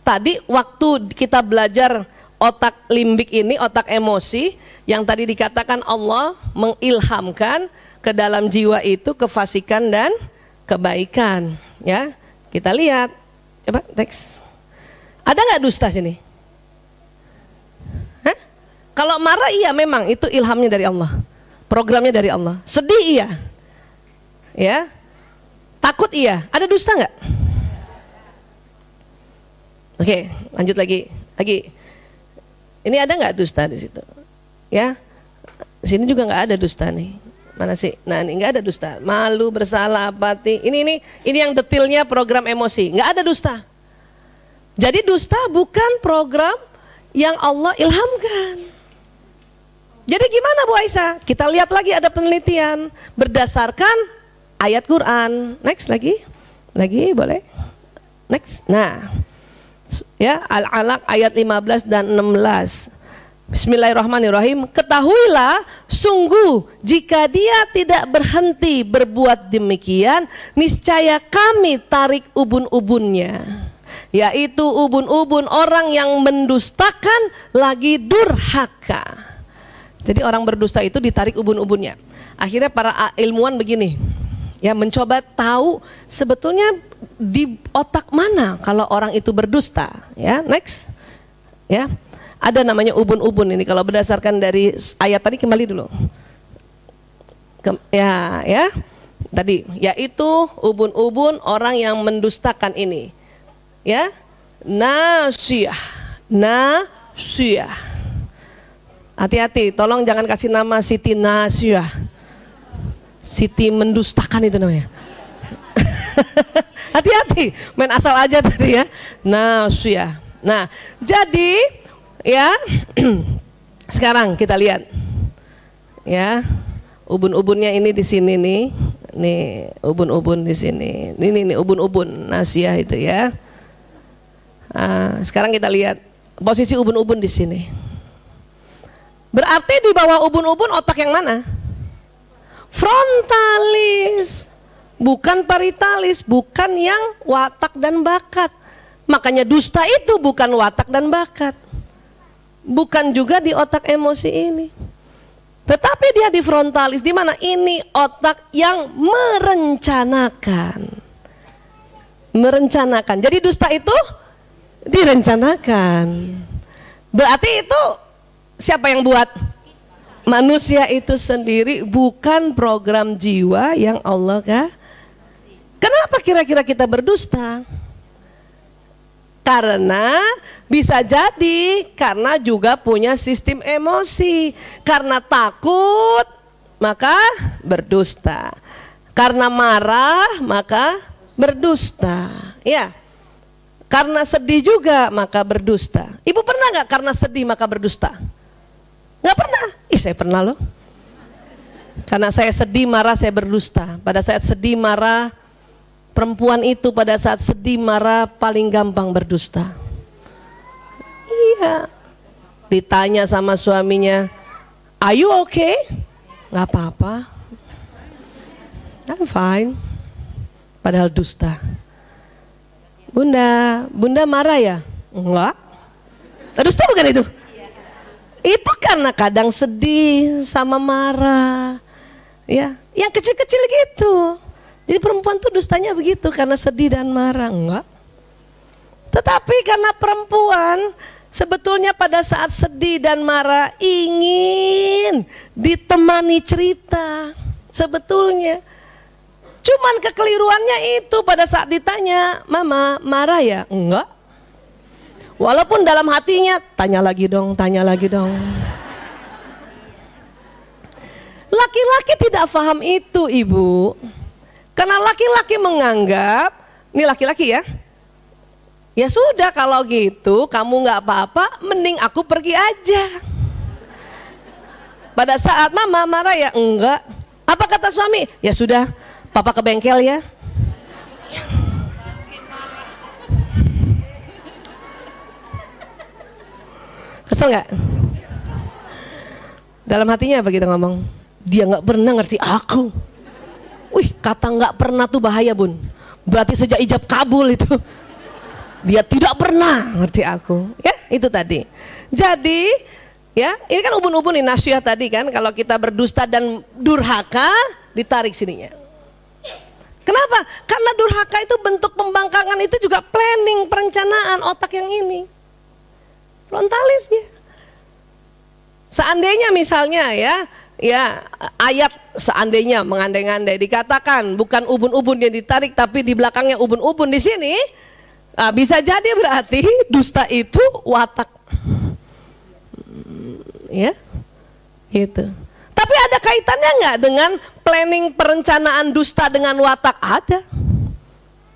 S1: Tadi waktu kita belajar otak limbik ini, otak emosi, yang tadi dikatakan Allah mengilhamkan ke dalam jiwa itu kefasikan dan kebaikan. Ya, kita lihat. Coba teks. Ada nggak dusta sini? Hah? Kalau marah iya memang itu ilhamnya dari Allah. Programnya dari Allah. Sedih iya. Ya. Takut iya. Ada dusta nggak? Oke, lanjut lagi. Lagi. Ini ada nggak dusta di situ? Ya. Sini juga nggak ada dusta nih. Mana sih? Nah, ini nggak ada dusta. Malu, bersalah, apati. Ini ini ini yang detailnya program emosi. Nggak ada dusta. Jadi dusta bukan program yang Allah ilhamkan. Jadi gimana Bu Aisyah? Kita lihat lagi ada penelitian berdasarkan ayat Quran. Next lagi. Lagi boleh? Next. Nah. Ya, Al-Alaq ayat 15 dan 16. Bismillahirrahmanirrahim. Ketahuilah sungguh jika dia tidak berhenti berbuat demikian, niscaya kami tarik ubun-ubunnya. Yaitu ubun-ubun orang yang mendustakan lagi durhaka. Jadi orang berdusta itu ditarik ubun-ubunnya. akhirnya para ilmuwan begini, ya mencoba tahu sebetulnya di otak mana kalau orang itu berdusta. Ya next. Ya ada namanya ubun-ubun ini. Kalau berdasarkan dari ayat tadi kembali dulu. Kem, ya ya. Tadi yaitu ubun-ubun orang yang mendustakan ini. Ya nasyah nasyah hati-hati tolong jangan kasih nama Siti Nasyah Siti mendustakan itu namanya Hati-hati, main asal aja tadi ya. Nah, ya. Nah, jadi ya sekarang kita lihat ya ubun-ubunnya ini di sini nih. Nih, ubun-ubun di sini. Ini nih ubun-ubun nasiah itu ya. Nah, sekarang kita lihat posisi ubun-ubun di sini. Berarti di bawah ubun-ubun otak yang mana? Frontalis bukan paritalis, bukan yang watak dan bakat. Makanya dusta itu bukan watak dan bakat. Bukan juga di otak emosi ini. Tetapi dia di frontalis, di mana ini otak yang merencanakan. Merencanakan. Jadi dusta itu direncanakan. Berarti itu siapa yang buat? Manusia itu sendiri bukan program jiwa yang Allah kah? Kenapa kira-kira kita berdusta? Karena bisa jadi karena juga punya sistem emosi. Karena takut maka berdusta. Karena marah maka berdusta. Ya. Karena sedih juga maka berdusta. Ibu pernah nggak karena sedih maka berdusta? Nggak pernah. Ih saya pernah loh. Karena saya sedih marah saya berdusta. Pada saat sedih marah Perempuan itu pada saat sedih marah paling gampang berdusta. Iya. Ditanya sama suaminya, "Are you okay?" Gak apa-apa. I'm fine. Padahal dusta. Bunda, Bunda marah ya? Enggak. Dusta bukan itu? Itu karena kadang sedih sama marah. Ya, yang kecil-kecil gitu. Jadi perempuan tuh dustanya begitu karena sedih dan marah, enggak. Tetapi karena perempuan sebetulnya pada saat sedih dan marah ingin ditemani cerita. Sebetulnya cuman kekeliruannya itu pada saat ditanya, "Mama, marah ya?" Enggak. Walaupun dalam hatinya tanya lagi dong, tanya lagi dong. Laki-laki tidak paham itu, Ibu. Karena laki-laki menganggap, ini laki-laki ya, ya sudah kalau gitu kamu nggak apa-apa, mending aku pergi aja. Pada saat mama marah ya enggak. Apa kata suami? Ya sudah, papa ke bengkel ya. Kesel nggak? Dalam hatinya apa kita ngomong? Dia nggak pernah ngerti aku. Wih, kata nggak pernah tuh bahaya bun. Berarti sejak ijab kabul itu. Dia tidak pernah ngerti aku. Ya, itu tadi. Jadi, ya, ini kan ubun-ubun nih nasihat tadi kan. Kalau kita berdusta dan durhaka, ditarik sininya. Kenapa? Karena durhaka itu bentuk pembangkangan itu juga planning, perencanaan otak yang ini. Frontalisnya. Seandainya misalnya ya, ya ayat seandainya mengandai-andai dikatakan bukan ubun-ubun yang ditarik tapi di belakangnya ubun-ubun di sini nah, bisa jadi berarti dusta itu watak. Ya itu tapi ada kaitannya nggak dengan planning perencanaan dusta dengan watak? Ada.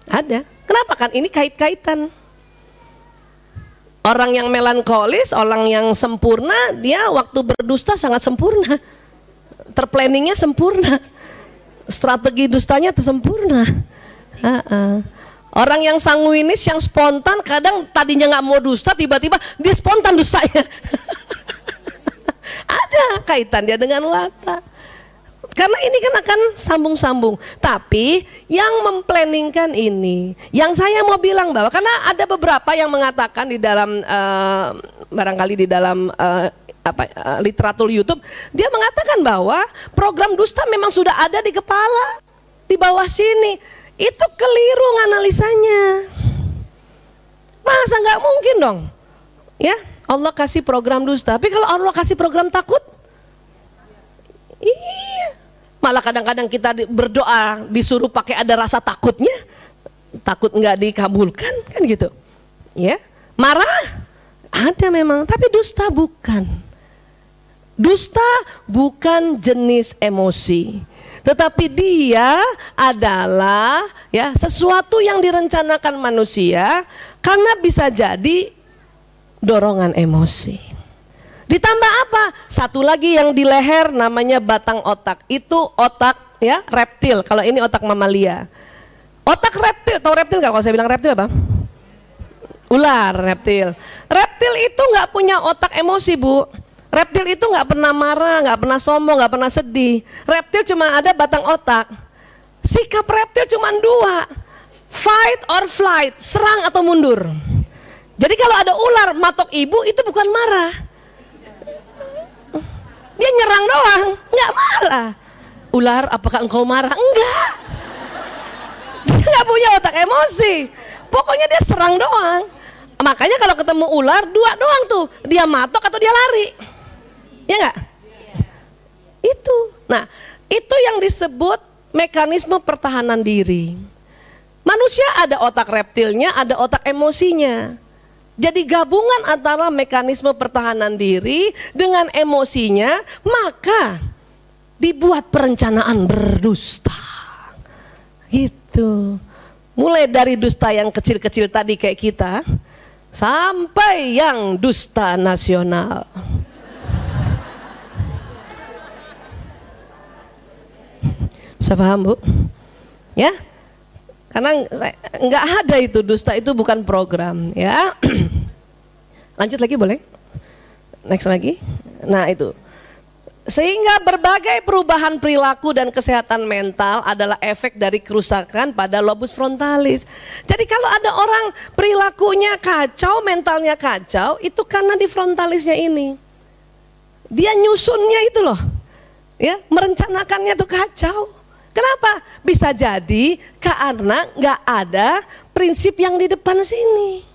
S1: Ada. Kenapa? Kan ini kait-kaitan Orang yang melankolis, orang yang sempurna, dia waktu berdusta sangat sempurna. Terplanningnya sempurna. Strategi dustanya tersempurna. Uh -uh. orang yang sanguinis yang spontan kadang tadinya nggak mau dusta tiba-tiba dia spontan dustanya. Ada kaitan dia dengan watak karena ini kan akan sambung-sambung. Tapi yang memplanningkan ini, yang saya mau bilang bahwa karena ada beberapa yang mengatakan di dalam uh, barangkali di dalam uh, apa uh, literatur YouTube, dia mengatakan bahwa program dusta memang sudah ada di kepala, di bawah sini. Itu keliru analisanya. Masa nggak mungkin dong? Ya, Allah kasih program dusta. Tapi kalau Allah kasih program takut, iya. Malah kadang-kadang kita berdoa disuruh pakai ada rasa takutnya, takut nggak dikabulkan kan gitu. Ya, marah ada memang, tapi dusta bukan. Dusta bukan jenis emosi, tetapi dia adalah ya sesuatu yang direncanakan manusia karena bisa jadi dorongan emosi. Ditambah apa? Satu lagi yang di leher namanya batang otak. Itu otak ya reptil. Kalau ini otak mamalia. Otak reptil, tahu reptil nggak? Kalau saya bilang reptil apa? Ular, reptil. Reptil itu nggak punya otak emosi bu. Reptil itu nggak pernah marah, nggak pernah sombong, nggak pernah sedih. Reptil cuma ada batang otak. Sikap reptil cuma dua, fight or flight, serang atau mundur. Jadi kalau ada ular matok ibu itu bukan marah. Dia nyerang doang, nggak marah. Ular, apakah engkau marah? Enggak. Dia nggak punya otak emosi. Pokoknya dia serang doang. Makanya kalau ketemu ular dua doang tuh, dia matok atau dia lari. Ya enggak? Itu. Nah, itu yang disebut mekanisme pertahanan diri. Manusia ada otak reptilnya, ada otak emosinya. Jadi gabungan antara mekanisme pertahanan diri dengan emosinya, maka dibuat perencanaan berdusta. Gitu. Mulai dari dusta yang kecil-kecil tadi kayak kita, sampai yang dusta nasional. Bisa paham bu? Ya, karena nggak ada itu dusta itu bukan program ya. Lanjut lagi boleh? Next lagi. Nah itu. Sehingga berbagai perubahan perilaku dan kesehatan mental adalah efek dari kerusakan pada lobus frontalis. Jadi kalau ada orang perilakunya kacau, mentalnya kacau, itu karena di frontalisnya ini. Dia nyusunnya itu loh. Ya, merencanakannya tuh kacau. Kenapa? Bisa jadi karena nggak ada prinsip yang di depan sini.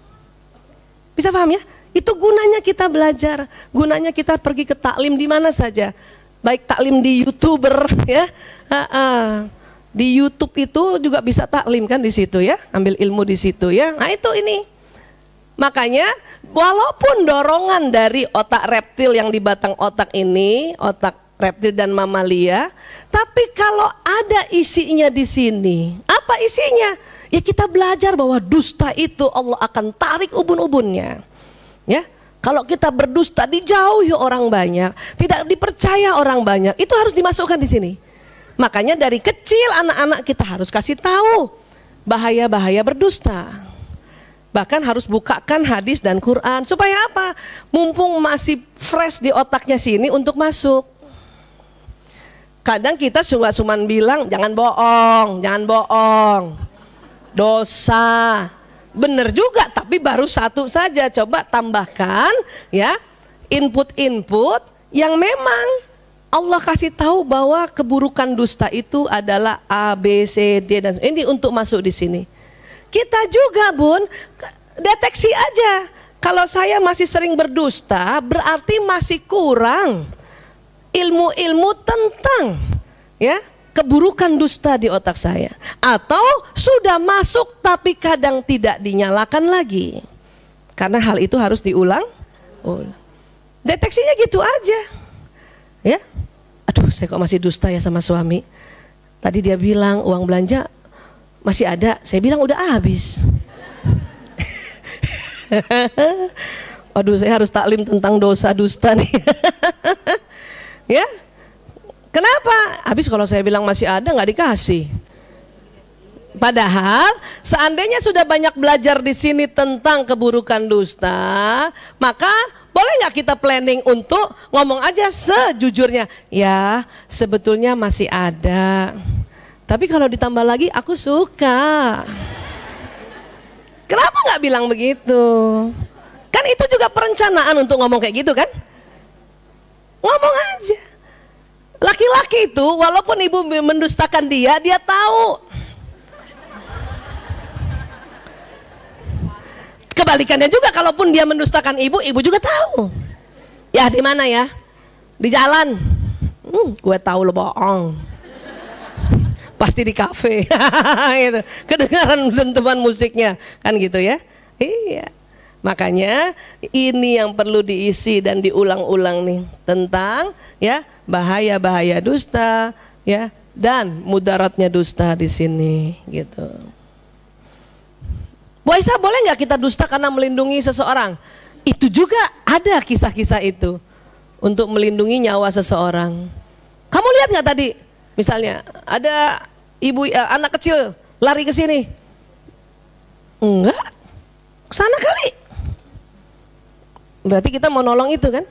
S1: Bisa paham ya? Itu gunanya kita belajar, gunanya kita pergi ke taklim di mana saja. Baik taklim di youtuber ya, ha -ha. di YouTube itu juga bisa taklim kan di situ ya, ambil ilmu di situ ya. Nah itu ini. Makanya walaupun dorongan dari otak reptil yang di batang otak ini, otak reptil dan mamalia. Tapi kalau ada isinya di sini, apa isinya? Ya kita belajar bahwa dusta itu Allah akan tarik ubun-ubunnya. Ya, kalau kita berdusta dijauhi orang banyak, tidak dipercaya orang banyak, itu harus dimasukkan di sini. Makanya dari kecil anak-anak kita harus kasih tahu bahaya-bahaya berdusta. Bahkan harus bukakan hadis dan Quran supaya apa? Mumpung masih fresh di otaknya sini untuk masuk. Kadang kita cuma cuma bilang jangan bohong, jangan bohong. Dosa. Benar juga, tapi baru satu saja. Coba tambahkan ya input-input yang memang Allah kasih tahu bahwa keburukan dusta itu adalah A, B, C, D dan ini untuk masuk di sini. Kita juga bun deteksi aja. Kalau saya masih sering berdusta, berarti masih kurang ilmu-ilmu tentang ya keburukan dusta di otak saya. Atau sudah masuk tapi kadang tidak dinyalakan lagi. Karena hal itu harus diulang ulang. deteksinya gitu aja. Ya? Aduh saya kok masih dusta ya sama suami. Tadi dia bilang uang belanja masih ada. Saya bilang udah habis. Aduh saya harus taklim tentang dosa dusta nih Ya, kenapa? Habis kalau saya bilang masih ada nggak dikasih. Padahal seandainya sudah banyak belajar di sini tentang keburukan dusta, maka boleh nggak kita planning untuk ngomong aja sejujurnya, ya sebetulnya masih ada. Tapi kalau ditambah lagi aku suka. Kenapa nggak bilang begitu? Kan itu juga perencanaan untuk ngomong kayak gitu kan? Ngomong aja. Laki-laki itu walaupun ibu mendustakan dia, dia tahu. Kebalikannya juga kalaupun dia mendustakan ibu, ibu juga tahu. Ya di mana ya? Di jalan. Hmm, gue tahu lo bohong. Pasti di kafe. gitu. Kedengaran dentuman musiknya, kan gitu ya? Iya. Makanya ini yang perlu diisi dan diulang-ulang nih tentang ya bahaya-bahaya dusta ya dan mudaratnya dusta di sini gitu. Bu Aisyah boleh nggak kita dusta karena melindungi seseorang? Itu juga ada kisah-kisah itu untuk melindungi nyawa seseorang. Kamu lihat nggak tadi misalnya ada ibu uh, anak kecil lari ke sini? Enggak, sana kali Berarti kita mau nolong itu kan?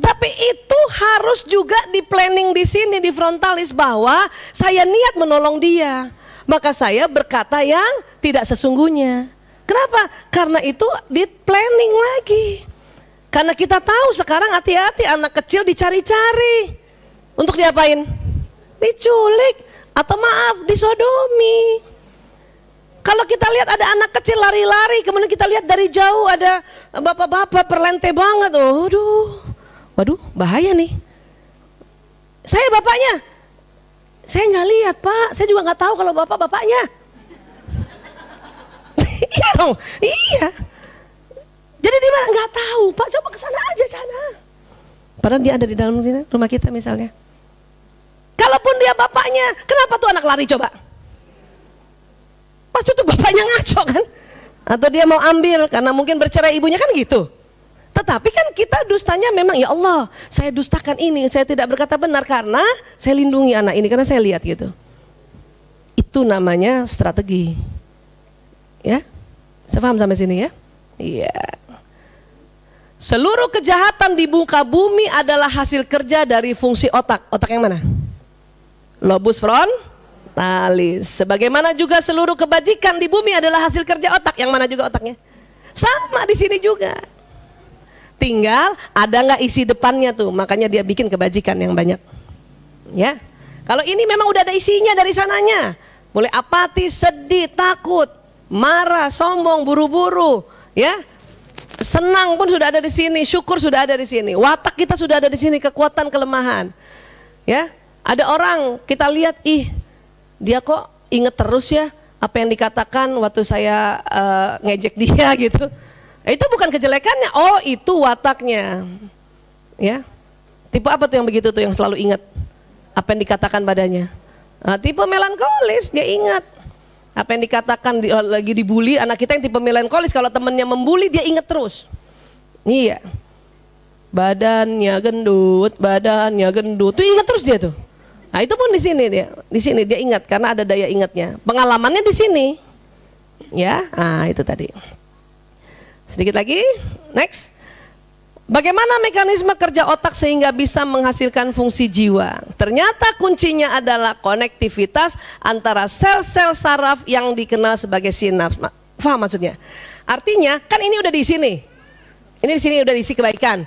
S1: Tapi itu harus juga di planning di sini di frontalis bahwa saya niat menolong dia. Maka saya berkata yang tidak sesungguhnya. Kenapa? Karena itu di planning lagi. Karena kita tahu sekarang hati-hati anak kecil dicari-cari. Untuk diapain? Diculik atau maaf disodomi. Kalau kita lihat ada anak kecil lari-lari, kemudian kita lihat dari jauh ada bapak-bapak perlente banget. Oh, waduh, waduh, bahaya nih. Saya bapaknya, saya nggak lihat pak, saya juga nggak tahu kalau bapak bapaknya. iya dong, iya. Jadi di mana nggak tahu, pak coba ke sana aja sana. Padahal dia ada di dalam rumah kita misalnya. Kalaupun dia bapaknya, kenapa tuh anak lari coba? Bapaknya ngaco kan? Atau dia mau ambil karena mungkin bercerai ibunya kan gitu. Tetapi kan kita dustanya memang ya Allah, saya dustakan ini, saya tidak berkata benar karena saya lindungi anak ini karena saya lihat gitu. Itu namanya strategi. Ya? Saya paham sampai sini ya? Iya. Seluruh kejahatan di muka bumi adalah hasil kerja dari fungsi otak. Otak yang mana? Lobus front, talis. Sebagaimana juga seluruh kebajikan di bumi adalah hasil kerja otak. Yang mana juga otaknya? Sama di sini juga. Tinggal ada nggak isi depannya tuh, makanya dia bikin kebajikan yang banyak. Ya, kalau ini memang udah ada isinya dari sananya, boleh apatis, sedih, takut, marah, sombong, buru-buru, ya, senang pun sudah ada di sini, syukur sudah ada di sini, watak kita sudah ada di sini, kekuatan, kelemahan, ya. Ada orang kita lihat, ih dia kok inget terus ya apa yang dikatakan waktu saya uh, ngejek dia gitu. Nah, itu bukan kejelekannya, oh itu wataknya. Ya. Tipe apa tuh yang begitu tuh yang selalu ingat apa yang dikatakan badannya? Nah, tipe melankolis, dia ingat apa yang dikatakan di, lagi dibully anak kita yang tipe melankolis kalau temennya membuli dia ingat terus. Iya. Badannya gendut, badannya gendut. Tuh ingat terus dia tuh. Nah itu pun di sini dia, di sini dia ingat karena ada daya ingatnya. Pengalamannya di sini, ya, ah itu tadi. Sedikit lagi, next. Bagaimana mekanisme kerja otak sehingga bisa menghasilkan fungsi jiwa? Ternyata kuncinya adalah konektivitas antara sel-sel saraf yang dikenal sebagai sinaps. Faham maksudnya? Artinya kan ini udah di sini. Ini di sini udah diisi kebaikan.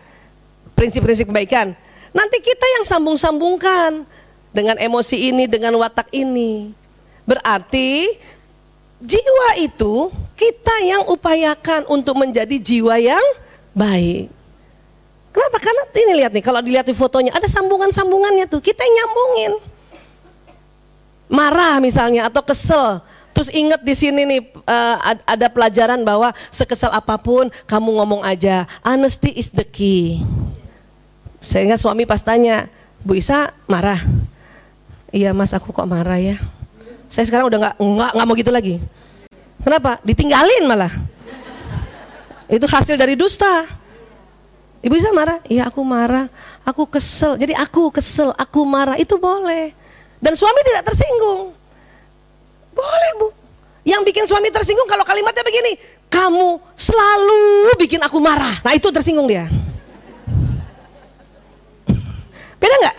S1: Prinsip-prinsip kebaikan. Nanti kita yang sambung-sambungkan dengan emosi ini, dengan watak ini. Berarti jiwa itu kita yang upayakan untuk menjadi jiwa yang baik. Kenapa? Karena ini lihat nih, kalau dilihat di fotonya ada sambungan-sambungannya tuh, kita yang nyambungin. Marah misalnya atau kesel, terus ingat di sini nih uh, ada pelajaran bahwa sekesal apa pun kamu ngomong aja, honesty is the key. Sehingga suami pas tanya, Bu Isa marah, Iya mas aku kok marah ya. Saya sekarang udah nggak nggak nggak mau gitu lagi. Kenapa? Ditinggalin malah. Itu hasil dari dusta. Ibu bisa marah? Iya aku marah. Aku kesel. Jadi aku kesel, aku marah. Itu boleh. Dan suami tidak tersinggung. Boleh bu. Yang bikin suami tersinggung kalau kalimatnya begini. Kamu selalu bikin aku marah. Nah itu tersinggung dia. Beda nggak?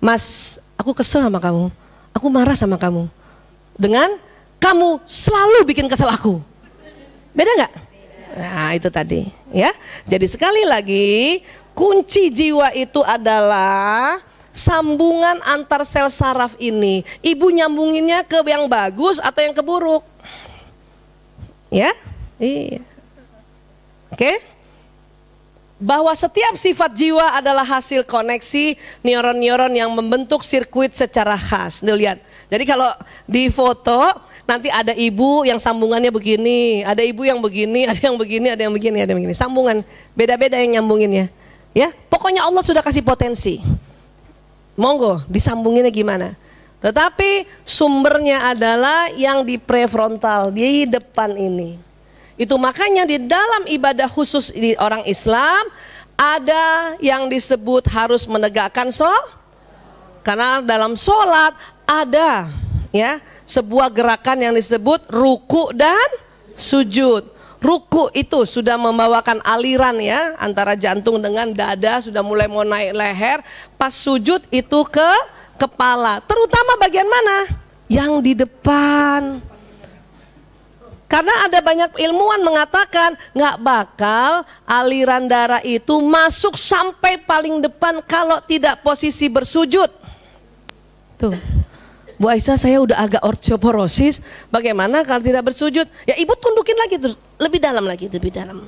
S1: Mas aku kesel sama kamu, aku marah sama kamu. Dengan kamu selalu bikin kesel aku. Beda nggak? Nah itu tadi ya. Jadi sekali lagi kunci jiwa itu adalah sambungan antar sel saraf ini. Ibu nyambunginnya ke yang bagus atau yang keburuk? Ya? Iya. Oke? Okay? Bahwa setiap sifat jiwa adalah hasil koneksi neuron-neuron yang membentuk sirkuit secara khas. Nih lihat. Jadi kalau di foto nanti ada ibu yang sambungannya begini, ada ibu yang begini, ada yang begini, ada yang begini, ada yang begini. Sambungan beda-beda yang nyambunginnya. Ya, pokoknya Allah sudah kasih potensi. Monggo disambunginnya gimana? Tetapi sumbernya adalah yang di prefrontal, di depan ini. Itu makanya di dalam ibadah khusus di orang Islam ada yang disebut harus menegakkan so karena dalam sholat ada ya sebuah gerakan yang disebut ruku dan sujud. Ruku itu sudah membawakan aliran ya antara jantung dengan dada sudah mulai mau naik leher pas sujud itu ke kepala. Terutama bagian mana? Yang di depan karena ada banyak ilmuwan mengatakan nggak bakal aliran darah itu masuk sampai paling depan kalau tidak posisi bersujud tuh Bu Aisyah saya udah agak osteoporosis, bagaimana kalau tidak bersujud? Ya ibu tundukin lagi terus, lebih dalam lagi, lebih dalam.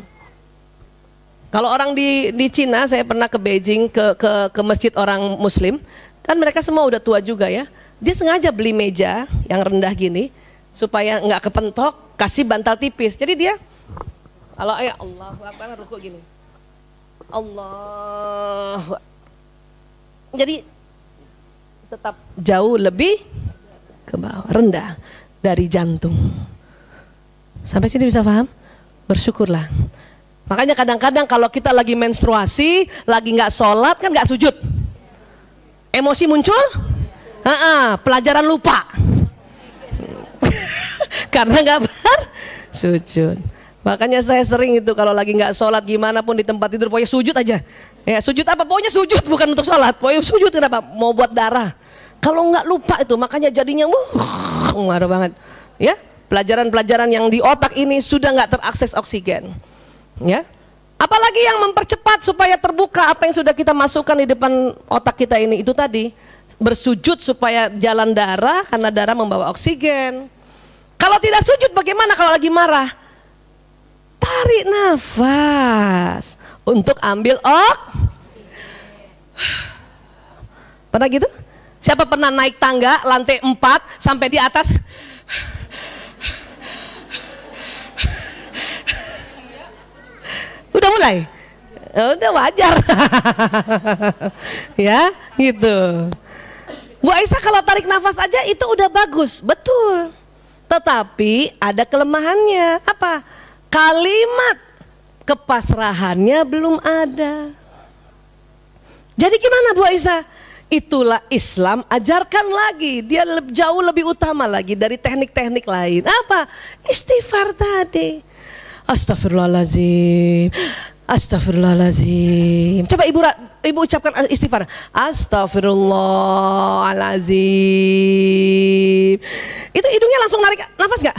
S1: Kalau orang di di Cina, saya pernah ke Beijing ke ke ke masjid orang Muslim, kan mereka semua udah tua juga ya. Dia sengaja beli meja yang rendah gini supaya nggak kepentok, kasih bantal tipis. Jadi dia kalau ya Allah Akbar ruku gini. Allah. Jadi tetap jauh lebih ke bawah, rendah dari jantung. Sampai sini bisa paham? Bersyukurlah. Makanya kadang-kadang kalau kita lagi menstruasi, lagi nggak sholat kan nggak sujud. Emosi muncul, ha -ha, pelajaran lupa. Karena nggak ber sujud. Makanya saya sering itu kalau lagi nggak sholat gimana pun di tempat tidur pokoknya sujud aja. Ya sujud apa? Pokoknya sujud bukan untuk sholat. Pokoknya sujud kenapa? Mau buat darah. Kalau nggak lupa itu makanya jadinya uh, marah banget. Ya pelajaran-pelajaran yang di otak ini sudah nggak terakses oksigen. Ya Apalagi yang mempercepat supaya terbuka apa yang sudah kita masukkan di depan otak kita ini itu tadi bersujud supaya jalan darah karena darah membawa oksigen. Kalau tidak sujud bagaimana kalau lagi marah? Tarik nafas untuk ambil ok. Pernah gitu? Siapa pernah naik tangga lantai 4 sampai di atas? Udah mulai? Ya udah wajar. ya, gitu. Bu Aisyah kalau tarik nafas aja itu udah bagus, betul. Tetapi ada kelemahannya. Apa? Kalimat kepasrahannya belum ada. Jadi gimana Bu Aisyah? Itulah Islam ajarkan lagi. Dia jauh lebih utama lagi dari teknik-teknik lain. Apa? Istighfar tadi. Astagfirullahaladzim. Astagfirullahaladzim. Coba ibu ibu ucapkan istighfar. Astagfirullahaladzim. Itu hidungnya langsung narik nafas gak?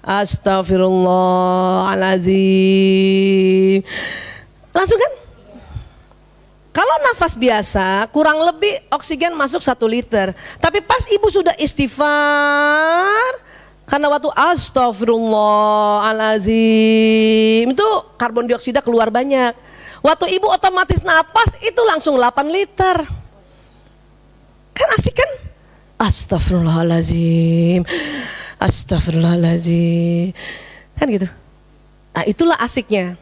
S1: Astagfirullahaladzim. Langsung kan? Kalau nafas biasa kurang lebih oksigen masuk satu liter. Tapi pas ibu sudah istighfar, karena waktu astagfirullahalazim itu karbon dioksida keluar banyak. Waktu ibu otomatis napas itu langsung 8 liter. Kan asik kan? Astagfirullahalazim. Astagfirullahalazim. Kan gitu. Nah itulah asiknya.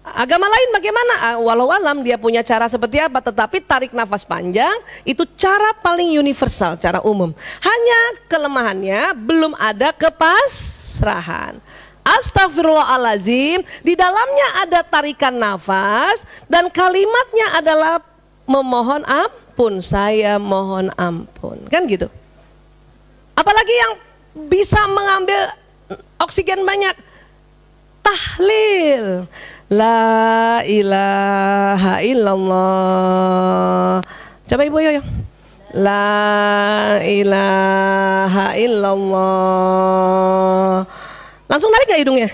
S1: Agama lain bagaimana? Ah, walau alam dia punya cara seperti apa, tetapi tarik nafas panjang itu cara paling universal, cara umum. Hanya kelemahannya belum ada kepasrahan. Astagfirullahalazim, di dalamnya ada tarikan nafas dan kalimatnya adalah memohon ampun, saya mohon ampun. Kan gitu. Apalagi yang bisa mengambil oksigen banyak tahlil La ilaha illallah. Coba ibu yo. La ilaha illallah. Langsung narik gak hidungnya?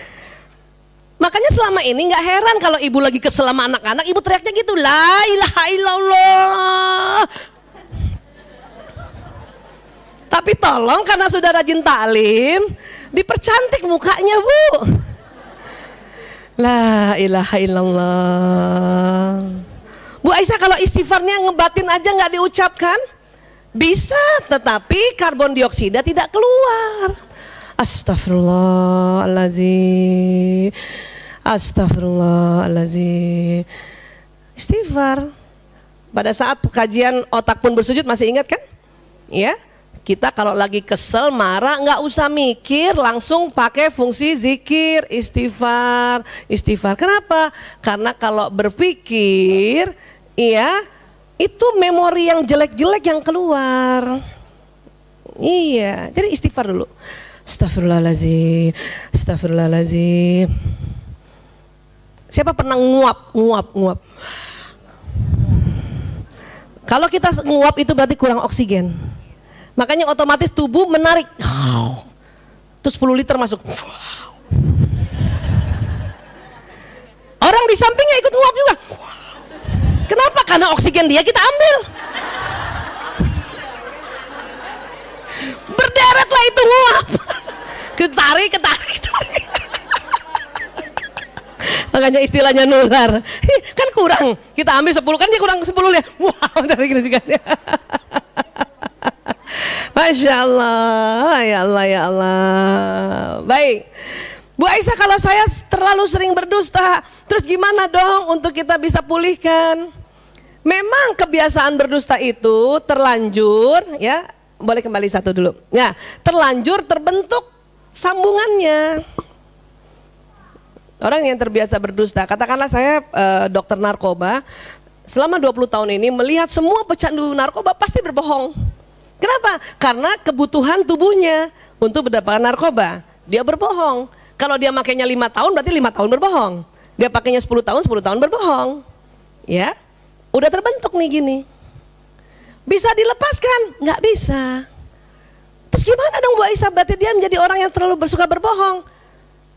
S1: Makanya selama ini nggak heran kalau ibu lagi kesel sama anak-anak, ibu teriaknya gitu, la ilaha illallah. Tapi tolong karena sudah rajin taklim, dipercantik mukanya bu. La ilaha illallah. Bu Aisyah kalau istighfarnya ngebatin aja nggak diucapkan? Bisa, tetapi karbon dioksida tidak keluar. Astagfirullahaladzim. Astagfirullahaladzim. Istighfar. Pada saat kajian otak pun bersujud masih ingat kan? Ya, kita kalau lagi kesel, marah, nggak usah mikir, langsung pakai fungsi zikir, istighfar, istighfar. Kenapa? Karena kalau berpikir, iya, itu memori yang jelek-jelek yang keluar. Iya, jadi istighfar dulu. Astagfirullahaladzim, astagfirullahaladzim. Siapa pernah nguap, nguap, nguap? Kalau kita nguap itu berarti kurang oksigen. Makanya otomatis tubuh menarik. Terus 10 liter masuk. Orang di sampingnya ikut nguap juga. Kenapa? Karena oksigen dia kita ambil. Berderetlah itu nguap. Ketarik, ketarik, ketarik. Makanya istilahnya nular. Kan kurang. Kita ambil 10 kan dia kurang 10 ya. Wow, dari gitu juga. Masya Allah, ya Allah, ya Allah. Baik. Bu Aisyah kalau saya terlalu sering berdusta, terus gimana dong untuk kita bisa pulihkan? Memang kebiasaan berdusta itu terlanjur ya, boleh kembali satu dulu. Ya, terlanjur terbentuk sambungannya. Orang yang terbiasa berdusta, katakanlah saya e, dokter narkoba, selama 20 tahun ini melihat semua pecandu narkoba pasti berbohong. Kenapa? Karena kebutuhan tubuhnya untuk mendapatkan narkoba. Dia berbohong. Kalau dia makainya lima tahun berarti lima tahun berbohong. Dia pakainya 10 tahun, 10 tahun berbohong. Ya, Udah terbentuk nih gini. Bisa dilepaskan? Nggak bisa. Terus gimana dong Bu Aisyah? Berarti dia menjadi orang yang terlalu bersuka berbohong.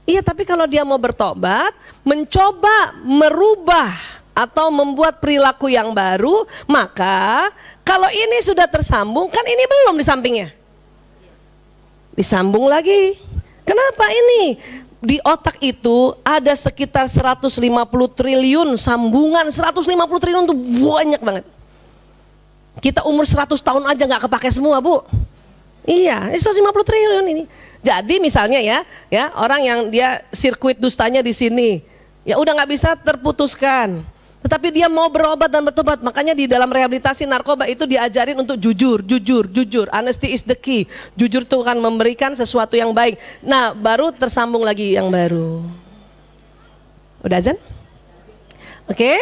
S1: Iya tapi kalau dia mau bertobat, mencoba merubah atau membuat perilaku yang baru, maka kalau ini sudah tersambung, kan ini belum di sampingnya. Disambung lagi. Kenapa ini? di otak itu ada sekitar 150 triliun sambungan 150 triliun itu banyak banget kita umur 100 tahun aja nggak kepake semua bu iya 150 triliun ini jadi misalnya ya ya orang yang dia sirkuit dustanya di sini ya udah nggak bisa terputuskan tetapi dia mau berobat dan bertobat. Makanya di dalam rehabilitasi narkoba itu diajarin untuk jujur, jujur, jujur. Honesty is the key. Jujur itu kan memberikan sesuatu yang baik. Nah, baru tersambung lagi yang baru. Udah azan? Oke? Okay?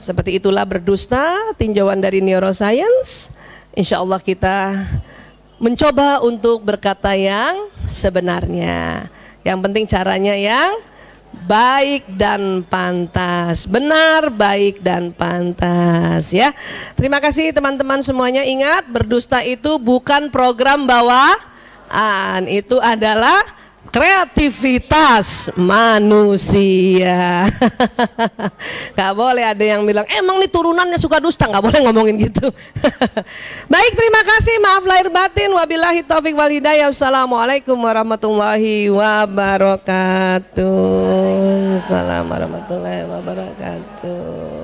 S1: Seperti itulah berdusta, tinjauan dari neuroscience. Insya Allah kita mencoba untuk berkata yang sebenarnya. Yang penting caranya yang baik dan pantas. Benar, baik dan pantas ya. Terima kasih teman-teman semuanya. Ingat, berdusta itu bukan program bawaan. Itu adalah kreativitas manusia. Gak boleh ada yang bilang, emang nih turunannya suka dusta, gak boleh ngomongin gitu. Baik, terima kasih. Maaf lahir batin. Wabillahi taufik wal hidayah. Wassalamualaikum warahmatullahi wabarakatuh. Assalamualaikum warahmatullahi wabarakatuh.